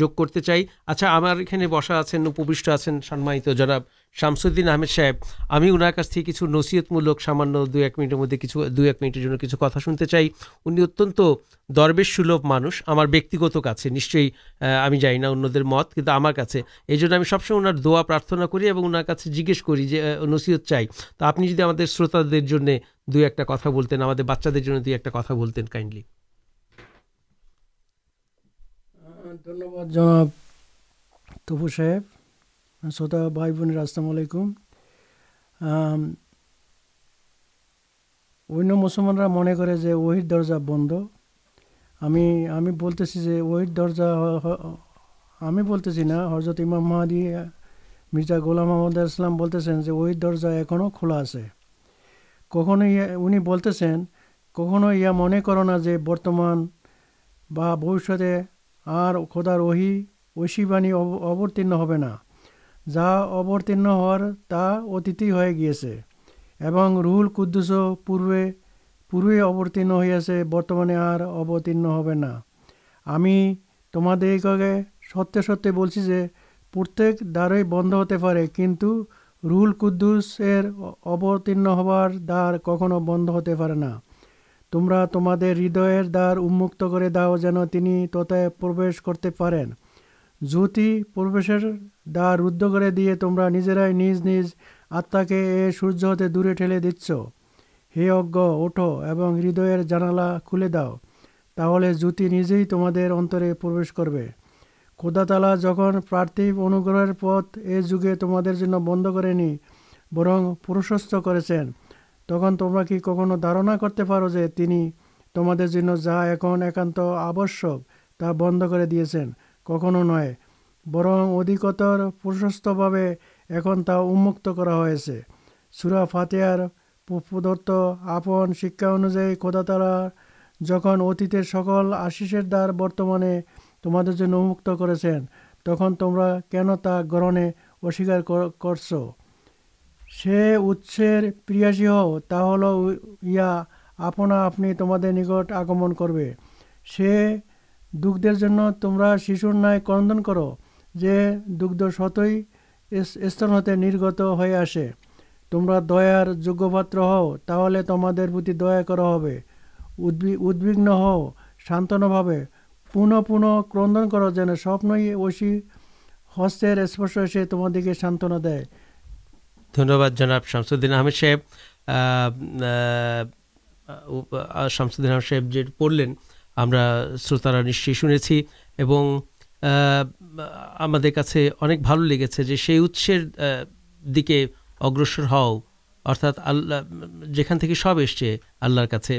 যোগ করতে চাই। আচ্ছা আমার এখানে বসা আছেন, উপবিষ্ট আছেন সম্মানিত জনাব শামসুদ্দিন আহমেদ সাহেব, আমি ওনার কাছ থেকে কিছু নসিহতমূলক সামান্য দু এক মিনিটের মধ্যে কিছু দু এক মিনিটের জন্য কিছু কথা শুনতে চাই। উনি অত্যন্ত দরবেশ সুলভ মানুষ, আমার ব্যক্তিগত কাছে। নিশ্চয়ই আমি জানি না অন্যদের মত, কিন্তু আমার কাছে। এই জন্য আমি সবসময় ওনার দোয়া প্রার্থনা করি এবং ওনার কাছে জিজ্ঞেস করি যে নসিহত চাই। তো আপনি যদি আমাদের শ্রোতাদের জন্য দুই একটা কথা বলতেন, আমাদের বাচ্চাদের জন্য দুই একটা কথা বলতেন কাইন্ডলি ধন্যবাদ জনাব তপু সাহেব। শ্রোতা ভাই বোনের আসসালামু আলাইকুম। অন্য মুসলমানরা মনে করে যে ওহির দরজা বন্ধ। আমি আমি বলতেছি যে ওহির দরজা আমি বলতেছি না। হজরত ইমাম মাহাদি, মির্জা গোলাম মোহাম্মদ ইসলাম বলতেছেন যে ওহির দরজা এখনও খোলা আছে। কখনো উনি বলতেছেন, কখনো ইয়া মনে করো না যে বর্তমান বা ভবিষ্যতে আর খোদার ওহি ঐশীবাণী অব- অবতীর্ণ হবে না। যা অবতীর্ণ হওয়ার তা অতীতই হয়ে গিয়েছে এবং রুহুল কুদ্দুসও পূর্বে পূর্বে অবতীর্ণ হইয়াছে, বর্তমানে আর অবতীর্ণ হবে না। আমি তোমাদেরকে সত্যি সত্যি বলছি যে, প্রত্যেক দ্বারই বন্ধ হতে পারে, কিন্তু রুহুল কুদ্দুসের অবতীর্ণ হওয়ার দ্বার কখনো বন্ধ হতে পারে না। তোমরা তোমাদের হৃদয়ের দ্বার উন্মুক্ত করে দাও, যেন তিনি তথায় প্রবেশ করতে পারেন। জ্যোতি প্রবেশের দ্বার রুদ্ধ করে দিয়ে তোমরা নিজেরাই নিজ নিজ আত্মাকে এ সূর্য হতে দূরে ঠেলে দিচ্ছ। হে অজ্ঞ, ওঠো এবং হৃদয়ের জানালা খুলে দাও। তাহলে জ্যোতি নিজেই তোমাদের অন্তরে প্রবেশ করবে। খোদাতালা যখন পার্থিব অনুগ্রহের পথ এ যুগে তোমাদের জন্য বন্ধ করেনি, বরং প্রশস্ত করেছেন, তখন তোমরা কি কখনো ধারণা করতে পারো যে তিনি তোমাদের জন্য যা এখন একান্ত আবশ্যক তা বন্ধ করে দিয়েছেন? কখনো নয়, বরং অধিকতর প্রশস্তভাবে এখন তা উন্মুক্ত করা হয়েছে। সুরা ফাতেয়ার প- প্রদত্ত আপন শিক্ষা অনুযায়ী খোদাতারা যখন অতীতের সকল আশিসের দ্বার বর্তমানে তোমাদের জন্য উন্মুক্ত করেছেন, তখন তোমরা কেন তা গ্রহণে অস্বীকার কর- করছ? সে উৎসের প্রিয়াসী হও, তা হলো ইয়া, আপনা আপনি তোমাদের নিকট আগমন করবে। সে দুগ্ধের জন্য তোমরা শিশুর ন্যায় ক্রন্দন করো, যে দুগ্ধ এস- স্তন হতে নির্গত হয়ে আসে। তোমরা দয়ার যোগ্যপাত্র হও, তাহলে তোমাদের প্রতি দয়া করা হবে। উদ্বি, উদ্বিগ্ন হও, শান্তনভাবে পুনঃ পুনঃ ক্রন্দন করো যেন স্বপ্নই ঐশী হস্তের স্পর্শ এসে তোমাদেরকে সান্ত্বনা দেয়। ধন্যবাদ জনাব শামসুদ্দিন আহমেদ সাহেব। শামসুদ্দিন আহমেদ সাহেব যে পড়লেন আমরা শ্রোতারা নিশ্চয়ই শুনেছি এবং আমাদের কাছে অনেক ভালো লেগেছে যে সেই উৎসের দিকে অগ্রসর হও, অর্থাৎ আল্লাহ যেখান থেকে সব এসছে আল্লাহর কাছে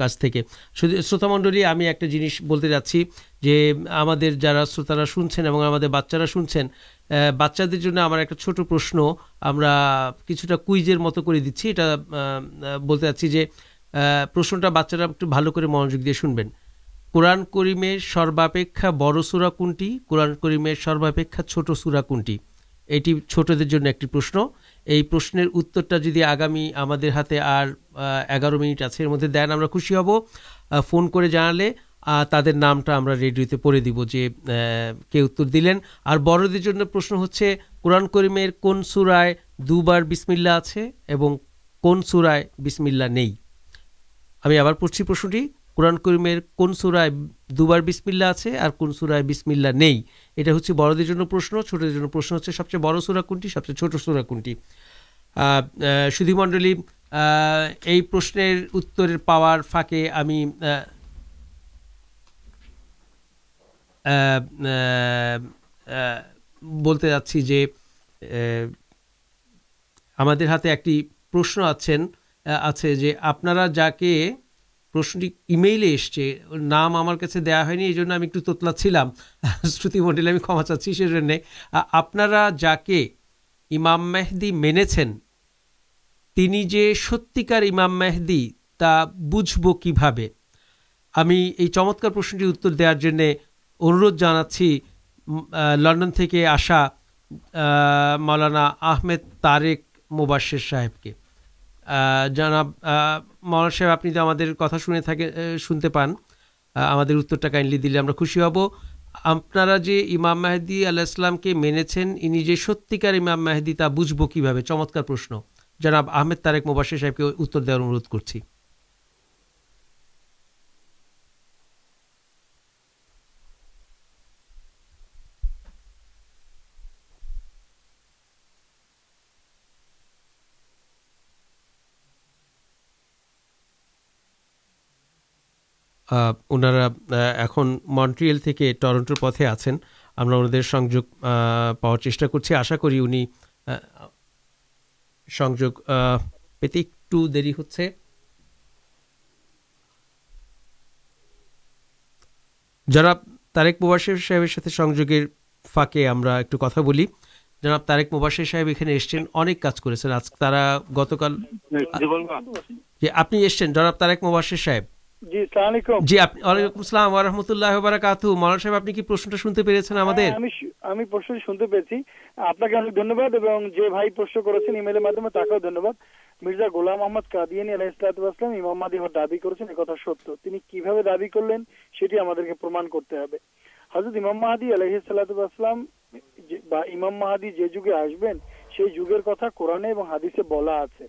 কাছ থেকে। শুধু শ্রোতামণ্ডলী আমি একটা জিনিস বলতে যাচ্ছি যে আমাদের যারা শ্রোতারা শুনছেন এবং আমাদের বাচ্চারা শুনছেন বাচ্চাদের জন্য আমার একটা ছোট প্রশ্ন, আমরা কিছুটা কুইজের মতো করে দিচ্ছি। এটা বলতে চাচ্ছি যে প্রশ্নটা বাচ্চারা একটু ভালো করে মনোযোগ দিয়ে শুনবেন। কোরআন করিমের সর্বাপেক্ষা বড় সূরা কোনটি? কোরআন করিমের সর্বাপেক্ষা ছোট সূরা কোনটি? এটি ছোটদের জন্য একটি প্রশ্ন। এই প্রশ্নের উত্তরটা যদি আগামী আমাদের হাতে আর এগারো মিনিট আছে, এর মধ্যে দেন, আমরা খুশি হব। ফোন করে জানালে তাদের নামটা আমরা রেডিওতে পড়ে দিব যে কে উত্তর দিলেন। আর বড়দের জন্য প্রশ্ন হচ্ছে, কোরআন করিমের কোন সুরায় দুবার বিসমিল্লা আছে এবং কোন সুরায় বিসমিল্লা নেই? আমি আবার পড়ছি প্রশ্নটি। কোরআন করিমের কোন সূরায় দুবার বিসমিল্লা আছে আর কোন সূরায় বিসমিল্লা নেই? এটা হচ্ছে বড়দের জন্য প্রশ্ন, ছোটদের জন্য প্রশ্ন হচ্ছে সবচেয়ে বড় সূরা কোনটি, সবচেয়ে ছোট সূরা কোনটি? সুধীমণ্ডলী এই প্রশ্নের উত্তরের পাওয়ার ফাঁকে আমি বলতে যাচ্ছি যে আমাদের হাতে একটি প্রশ্ন আছেন আছে যে আপনারা যাকে প্রশ্নটি ইমেইলে এসছে। নাম আমার কাছে দেওয়া হয়নি, এই জন্য আমি একটু তোতলাচ্ছিলাম শ্রুতি মন্ডলে আমি ক্ষমা চাচ্ছি সেজন্যে। আপনারা যাকে ইমাম মেহদি মেনেছেন, তিনি যে সত্যিকার ইমাম মেহদি, তা বুঝব কীভাবে? আমি এই চমৎকার প্রশ্নটির উত্তর দেওয়ার জন্য অনুরোধ জানাচ্ছি লন্ডন থেকে আসা মাওলানা আহমেদ তারেক মোবাশ্বের সাহেবকে। জনাব আহ, সাহেব আপনি তো আমাদের কথা শুনে থাকে শুনতে পান। আমাদের উত্তরটা কাইন্ডলি দিলে আমরা খুশি হব। আপনারা যে ইমাম মেহেদি আল্লাহ ইসলামকে মেনেছেন ইনি যে সত্যিকার ইমাম মেহেদি তা বুঝব কীভাবে? চমৎকার প্রশ্ন। জনাব আহমেদ তারেক মোবাশে সাহেবকে উত্তর দেওয়ার অনুরোধ করছি। ওনারা এখন মন্ট্রিয়েল থেকে টরন্টোর পথে আছেন। আমরা ওনাদের সংযোগ আহ, পাওয়ার চেষ্টা করছি। আশা করি উনি সংযোগ আহ, পেতে একটু দেরি হচ্ছে। জনাব তারেক মুবাসির সাহেবের সাথে সংযোগের ফাঁকে আমরা একটু কথা বলি। জনাব তারেক মুবাসির সাহেব এখানে এসছেন অনেক কাজ করেছেন। আজ তারা গতকাল যে আপনি এসছেন জনাব তারেক মুবাসির সাহেব। জি আপনি ওয়ালাইকুম আসসালাম ওয়া রাহমাতুল্লাহি ওয়া বারাকাতুহু। মাওলানা সাহেব আপনি কি প্রশ্নটা শুনতে পেরেছেন আমাদের? হ্যাঁ, আমি শু- আমি প্রশ্নটি শুনতে পেয়েছি। আপনাকে অনেক ধন্যবাদ এবং যে ভাই প্রশ্ন করেছেন ইমেলের মাধ্যমে তাকেও ধন্যবাদ। মির্জা গোলাম আহমদ কাদিয়ানি আলাহ ইসলাতাম ইমাম মাদি হওয়ার দাবি করেছেন কথা সত্য। তিনি কীভাবে দাবি করলেন সেটি আমাদেরকে প্রমাণ করতে হবে। হজরত ইমাম মাহাদি আলহ সাল্লাতাম বা ইমাম মাহাদি যে যুগে আসবেন সেই যুগের কথা কোরআনে এবং হাদিসে বলা আছে।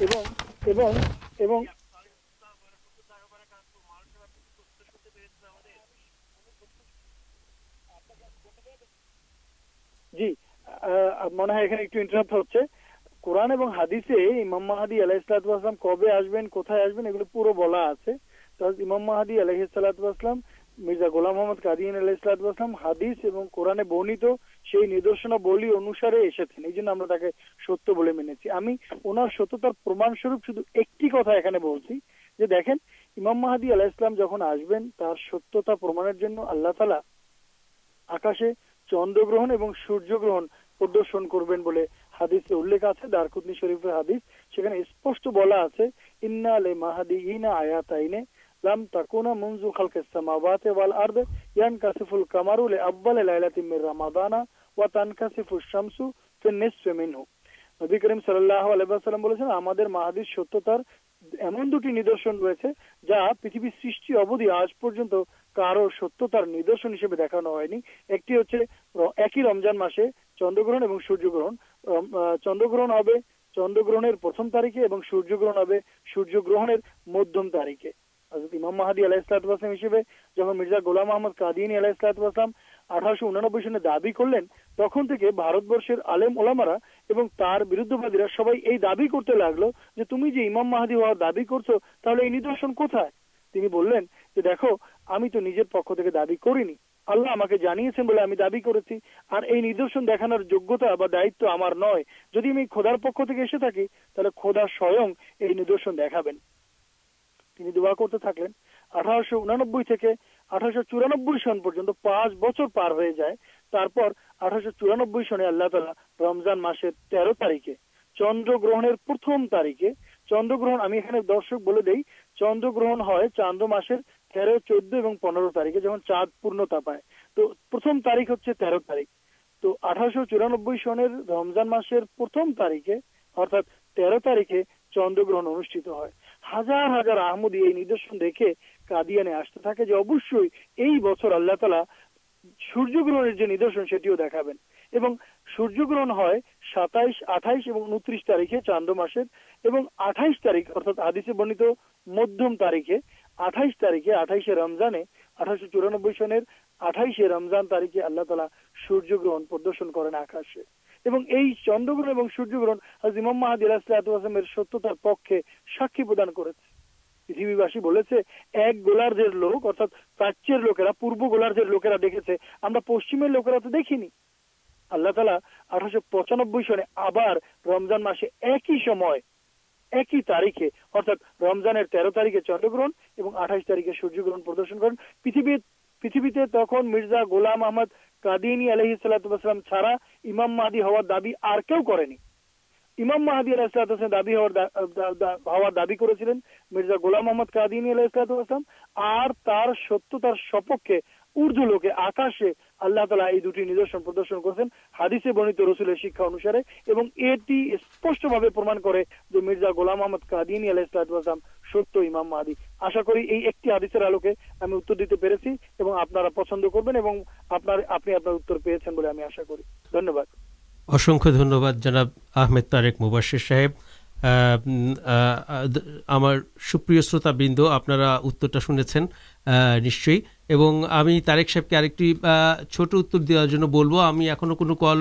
এবং এবং এবং জি মনে হয় এখানে একটু ইন্টারাপ্ট হচ্ছে। কোরআন এবং হাদিসে ইমাম মাহাদি আলাইসালাম কবে আসবেন, কোথায় আসবেন, এগুলো পুরো বলা আছে। ইমাম মাহাদি আলাইসালাম মির্জা গোলাম মোহাম্মদ কাদিয়ান আলাইসালাম হাদিস এবং কোরআনে বর্ণিত সেই নিদর্শনাবলী অনুসারে এসেছেন। এই জন্য আমরা তাকে সত্য বলে মেনেছি। আমি ওনার সত্যতার প্রমাণস্বরূপ শুধু একটি কথা এখানে বলছি, যে দেখেন, ইমাম মাহাদি আলাহ ইসলাম যখন আসবেন, তার সত্যতা প্রমাণের জন্য আল্লাহ তালা আকাশে চন্দ্রগ্রহণ এবং সূর্যগ্রহণ প্রদর্শন করবেন বলে হাদিসে উল্লেখ আছে, দারকুতনি শরীফের হাদিস। সেখানে স্পষ্ট বলা আছে ইন্না লে মাহাদি ইনা আয়াতাইনে লাম তাকুনা মুনজু সামাওয়াতি ওয়াল আরদ ইয়ানকাসিফুল কামারু লি আব্বাল লাইলাতিন মির রামাদানা ওয়া শামসু মিনহু। নবী করিম বলেছেন, আমাদের মাহাদির সত্যতার এমন দুটি নিদর্শন রয়েছে যা পৃথিবীর সৃষ্টি অবধি আজ পর্যন্ত কারও সত্যতার নিদর্শন হিসেবে দেখানো হয়নি। একটি হচ্ছে একই রমজান মাসে চন্দ্রগ্রহণ এবং সূর্যগ্রহণ। চন্দ্রগ্রহণ হবে চন্দ্রগ্রহণের প্রথম তারিখে এবং সূর্যগ্রহণ হবে সূর্যগ্রহণের মধ্যম তারিখে। ইমাম মাহাদি আলাইহিসসালাম হিসেবে যখন মির্জা গোলাম আহমদ কাদিয়ানি আলাইহিসসালাম আঠারোশো উনানব্বই সনে দাবি করলেন, তখন থেকে ভারতবর্ষের আলেম ওলামারা এবং তার বিরুদ্ধবাদীরা সবাই এই দাবি করতে লাগল যে, তুমি যে ইমাম মাহাদি হওয়ার দাবি করছ, তাহলে এই নিদর্শন কোথায়? তিনি বললেন যে দেখো, আমি তো নিজের পক্ষ থেকে দাবি করিনি। আল্লাহ আমাকে জানিয়েছেন বলে আমি দাবি করেছি। আর এই নিদর্শন দেখানোর যোগ্যতা বা দায়িত্ব আমার নয়। যদি আমি খোদার পক্ষ থেকে এসে থাকি, তাহলে খোদা স্বয়ং এই নিদর্শন দেখাবেন। তিনি দোয়া করতে থাকলেন। আঠারোশো উনানব্বই থেকে আঠারোশো চুরানব্বই সন পর্যন্ত পাঁচ বছর পার হয়ে যায়। তারপর আঠারোশো চুরানব্বই সনে আল্লাহ তালা রমজান মাসের তেরো তারিখে চন্দ্রগ্রহণের প্রথম তারিখে, চন্দ্রগ্রহণ আমি এখানে দর্শক বলে দেই, চন্দ্রগ্রহণ হয় চান্দ্র মাসের তেরো, চোদ্দ এবং পনেরো তারিখে যখন চাঁদ পূর্ণতা পায়। তো প্রথম তারিখ হচ্ছে তেরো তারিখ। তো আঠারোশো চুরানব্বই সনের রমজান মাসের প্রথম তারিখে, অর্থাৎ তেরো তারিখে চন্দ্রগ্রহণ অনুষ্ঠিত হয়। হাজার হাজার আহমদি এই নিদর্শন দেখে কাদিয়ানে আসতে থাকে যে অবশ্যই এই বছর আল্লাহ তালা সূর্যগ্রহণের যে নিদর্শন সেটিও দেখাবেন। এবং সূর্যগ্রহণ হয় সাতাইশ, আঠাইশ এবং উনত্রিশ তারিখে চান্দ্র মাসের এবং আঠাইশ তারিখ, অর্থাৎ আদিসে বর্ণিত মধ্যম তারিখে। আঠাইশ তারিখে আঠাইশে রমজানে আঠারোশো চুরানব্বই সনের আঠাইশে রমজান তারিখে আল্লাহ তালা সূর্যগ্রহণ প্রদর্শন করেন আকাশে। এবং এই চন্দ্রগ্রহণ এবং সূর্যগ্রহণ আজ ইমাম সত্যতার পক্ষে সাক্ষী প্রদান করেছে। পৃথিবীবাসী বলেছে, এক গোলার্ধের লোক, অর্থাৎ প্রাচ্যের লোকেরা, পূর্ব গোলার্ধের লোকেরা দেখেছে, আমরা পশ্চিমের লোকেরা তো দেখিনি। আল্লাহ তালা আঠারোশো পঁচানব্বই সনে আবার রমজান মাসে একই সময় একই তারিখে, অর্থাৎ রমজানের তেরো তারিখে চন্দ্রগ্রহণ এবং আঠাইশ তারিখে সূর্যগ্রহণ প্রদর্শন করেন। পৃথিবীর পৃথিবীতে তখন মির্জা গোলাম আহমদ কাদিনী আলহি সাল্লাম ছাড়া ইমাম মাহাদি হওয়ার দাবি আর কেউ করেনি। ইমাম মাহাদি আলাহ আলাহিসাম দাবি হওয়ার হওয়ার দাবি করেছিলেন মির্জা গোলাম মোহাম্মদ কাদিনী আলাহিসাম আর তার সত্যতার সপক্ষে ঊর্ধ্ব লোকে আকাশে আল্লাহ তালা এই দুটি নিদর্শন প্রদর্শন করেছেন, হাদিসে বর্ণিত রসুলের শিক্ষা অনুসারে এবং এটি স্পষ্টভাবে প্রমাণ করে যে মির্জা গোলাম আহমদ কাদিনী আলাইসালাম সত্য ইমাম মাহাদি। আশা করি এই একটি হাদিসের আলোকে আমি উত্তর দিতে পেরেছি এবং আপনারা পছন্দ করবেন এবং আপনার, আপনি আপনার উত্তর পেয়েছেন বলে আমি আশা করি। ধন্যবাদ। অসংখ্য ধন্যবাদ জনাব আহমেদ তারেক মুবাশির সাহেব। আমার সুপ্রিয় শ্রোতাবৃন্দ, আপনারা উত্তরটা শুনেছেন নিশ্চয়ই। এবং আমি তারেক সাহেবকে আরেকটি ছোট উত্তর দেওয়ার জন্য বলব, আমি এখনও কোনো কল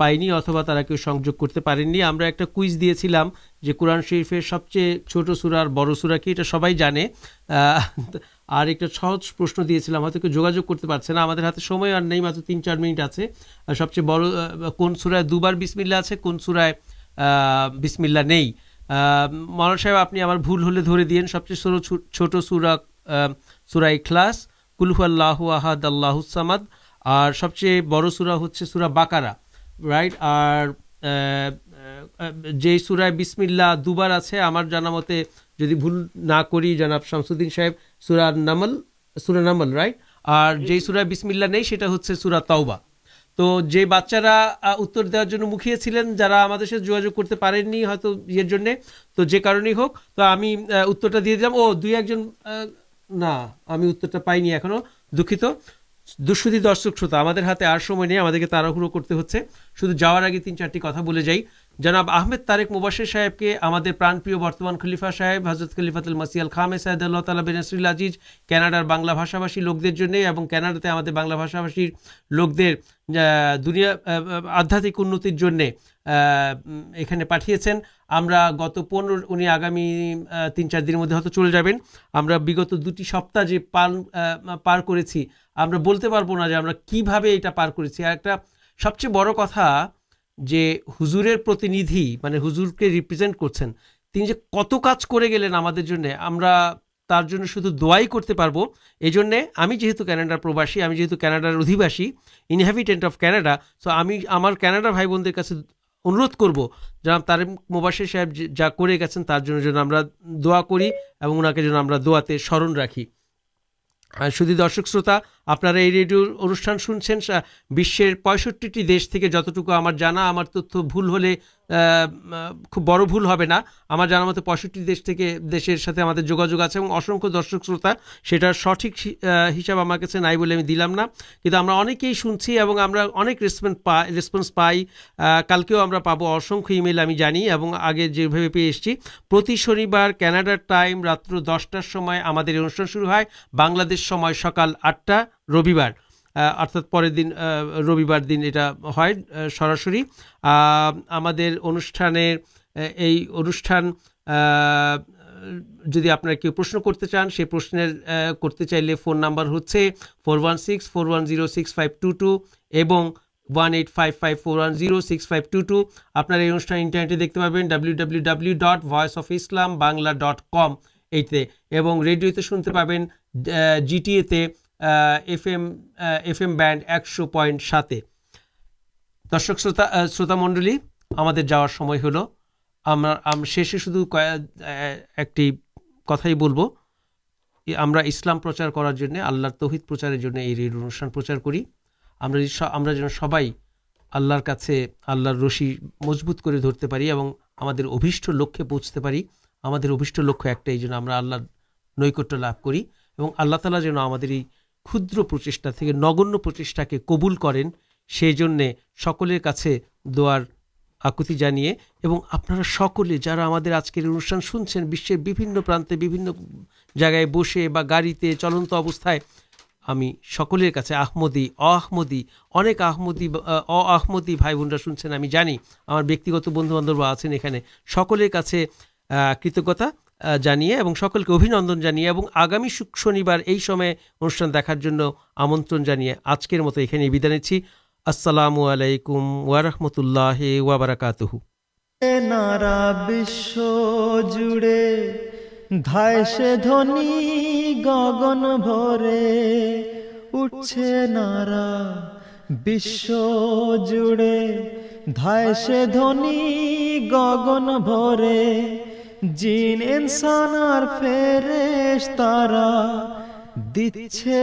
পাইনি অথবা তারা কেউ সংযোগ করতে পারেননি। আমরা একটা কুইজ দিয়েছিলাম যে কোরআন শরীফের সবচেয়ে ছোট সুরার বড় সুরা কি, এটা সবাই জানে। আর একটা সহজ প্রশ্ন দিয়েছিলাম, হয়তো কেউ যোগাযোগ করতে পারছে না, আমাদের হাতে সময় আর নেই, মাত্র তিন চার মিনিট আছে। সবচেয়ে বড় কোন সুরায় দুবার বিসমিল্লা আছে, কোন সুরায় বিসমিল্লা নেই। মনোজ সাহেব, আপনি আমার ভুল হলে ধরে দিয়েন, সবচেয়ে ছোট ছোট সুরা সুরা ইখলাস। কুলহু আল্লাহ আহাদ আল্লাহুসামাদ আর সবচেয়ে বড় সুরা হচ্ছে সুরা বাকারা রাইট আর যেই সুরায় বিসমিল্লা দুবার আছে, আমার জানা মতে যদি ভুল না করি, জানাব শামসুদ্দিন সাহেব, সুরা নামল সুরা নামল রাইট আর যেই সুরায় বিসমিল্লা নেই, সেটা হচ্ছে সুরা তাওবা। তো যে বাচ্চারা উত্তর দেওয়ার জন্য মুখিয়েছিলেন, যারা আমাদের সাথে যোগাযোগ করতে পারেননি হয়তো ইয়ের জন্যে, তো যে কারণেই হোক, তো আমি উত্তরটা দিয়ে দিলাম। ও, দুই একজন না, আমি উত্তরটা পাইনি এখনও। দুঃখিত। দুঃসুদী দর্শক শ্রোতা, আমাদের হাতে আর সময় নেই, আমাদেরকে তাড়াহুড়ো করতে হচ্ছে। শুধু যাওয়ার আগে তিন চারটি কথা বলে যাই। জনাব আহমেদ তারেক মুবাসির সাহেবকে আমাদের প্রাণপ্রিয় বর্তমান খলিফা সাহেব হজরত খলিফাতুল মাসিয়াল খামে সাহেদ আল্লাহ তালা বেনসরুল আজিজ ক্যানাডার বাংলা ভাষাভাষী লোকদের জন্য এবং ক্যানাডাতে আমাদের বাংলা ভাষাভাষীর লোকদের দুনিয়া আধ্যাত্মিক উন্নতির জন্যে এখানে পাঠিয়েছেন। আমরা গত পনেরো, উনি আগামী তিন, চার দিনের মধ্যে হয়তো চলে যাবেন। আমরা বিগত দুটি সপ্তাহ যে পাল পার করেছি, আমরা বলতে পারব না যে আমরা কীভাবে এটা পার করেছি। আর একটা সবচেয়ে বড় কথা যে হুজুরের প্রতিনিধি মানে হুজুরকে রিপ্রেজেন্ট করছেন, তিনি যে কত কাজ করে গেলেন আমাদের জন্য, আমরা তার জন্য শুধু দোয়াই করতে পারব। এই জন্যে আমি যেহেতু ক্যানাডার প্রবাসী, আমি যেহেতু ক্যানাডার অধিবাসী ইনহ্যাবিটেন্ট অফ ক্যানাডা সো আমি, আমার ক্যানাডার ভাই বোনদের কাছে অনুরোধ করব যারা তার মুবাসির সাহেব যা করে গেছেন তার জন্য যেন আমরা দোয়া করি এবং ওনাকে যেন আমরা দোয়াতে স্মরণ রাখি। শুধু দর্শক শ্রোতা আপনারা এই রেডিও অনুষ্ঠান শুনছেন বিশ্বের পঁয়ষট্টিটি দেশ থেকে যতটুকু আমার জানা, আমার তথ্য ভুল হলে খুব বড় ভুল হবে না। আমার জানা মতো পঁয়ষট্টি দেশ থেকে দেশের সাথে আমাদের যোগাযোগ আছে এবং অসংখ্য দর্শক শ্রোতা সেটার সঠিক হিসাব আমার কাছে নাই বলে আমি দিলাম না। কিন্তু আমরা অনেকেই শুনছি এবং আমরা অনেক রেসপন্স পাই রেসপন্স পাই কালকেও আমরা পাবো অসংখ্য ইমেল আমি জানি এবং আগে যেভাবে পেয়ে এসেছি। প্রতি শনিবার ক্যানাডার টাইম রাত্র দশটার সময় আমাদের অনুষ্ঠান শুরু হয়। বাংলাদেশ সময় সকাল আটটা। রবিবার অর্থাৎ পরের দিন রবিবার দিন এটা হয় সরাসরি। আমাদের অনুষ্ঠানের এই অনুষ্ঠান যদি আপনারা কেউ প্রশ্ন করতে চান, সেই প্রশ্নের করতে চাইলে ফোন নাম্বার হচ্ছে four one six, four one zero six five two two এবং one eight five five, four one zero six five two two. আপনারা এই অনুষ্ঠান ইন্টারনেটে দেখতে পাবেন W W W dot voice of Islam Bangla dot com এইতে এবং রেডিওতে শুনতে পাবেন জিটিএতে F M F M band একশো পয়েন্ট সাতে। দর্শক শ্রোতা আহ, শ্রোতা মণ্ডলী আমাদের যাওয়ার সময় হলো। আমরা আম- শেষে শুধু একটি কথাই বলব। আমরা ইসলাম প্রচার করার জন্য আল্লাহর তৌহিদ প্রচারের জন্য এই রেডিও অনুষ্ঠান প্রচার করি। আমরা আমরা যেন সবাই আল্লাহর কাছে আল্লাহর রশি মজবুত করে ধরতে পারি এবং আমাদের অভীষ্ট লক্ষ্যে পৌঁছতে পারি আমাদের অভীষ্ট লক্ষ্য একটাই যেন আমরা আল্লাহর নৈকট্য লাভ করি এবং আল্লাহ তালা যেন আমাদের এই ক্ষুদ্র প্রচেষ্টা থেকে নগণ্য প্রচেষ্টাকে কবুল করেন সেই জন্যে সকলের কাছে দোয়ার আকুতি জানিয়ে এবং আপনারা সকলে যারা আমাদের আজকের অনুষ্ঠান শুনছেন বিশ্বের বিভিন্ন প্রান্তে বিভিন্ন জায়গায় বসে বা গাড়িতে চলন্ত অবস্থায় আমি সকলের কাছে আহমদি অনেক আহমদি বা- আহ, অ আহমদি ভাই বোনরা শুনছেন আমি জানি আমার ব্যক্তিগত বন্ধু বান্ধবরা আছেন এখানে সকলের কাছে কৃতজ্ঞতা। জানিয়ে এবং সকলকে অভিনন্দন জানিয়ে এবং আগামী শুক- শনিবার এই সময়ে অনুষ্ঠান দেখার জন্য আমন্ত্রণ জানিয়ে আজকের মতো এখানে বিদায় নিচ্ছি। আসসালামু আলাইকুম ওয়ারহমতুল্লাহ ওয়াবারাকাতুহু নারা বিশ্ব জুড়ে ধায় সে ধ্বনি গগন ভরে উঠছে নারা বিশ্ব জুড়ে ধায় সে ধ্বনি গগন ভরে জিন ইনসান আর ফেরেশ তারা দিচ্ছে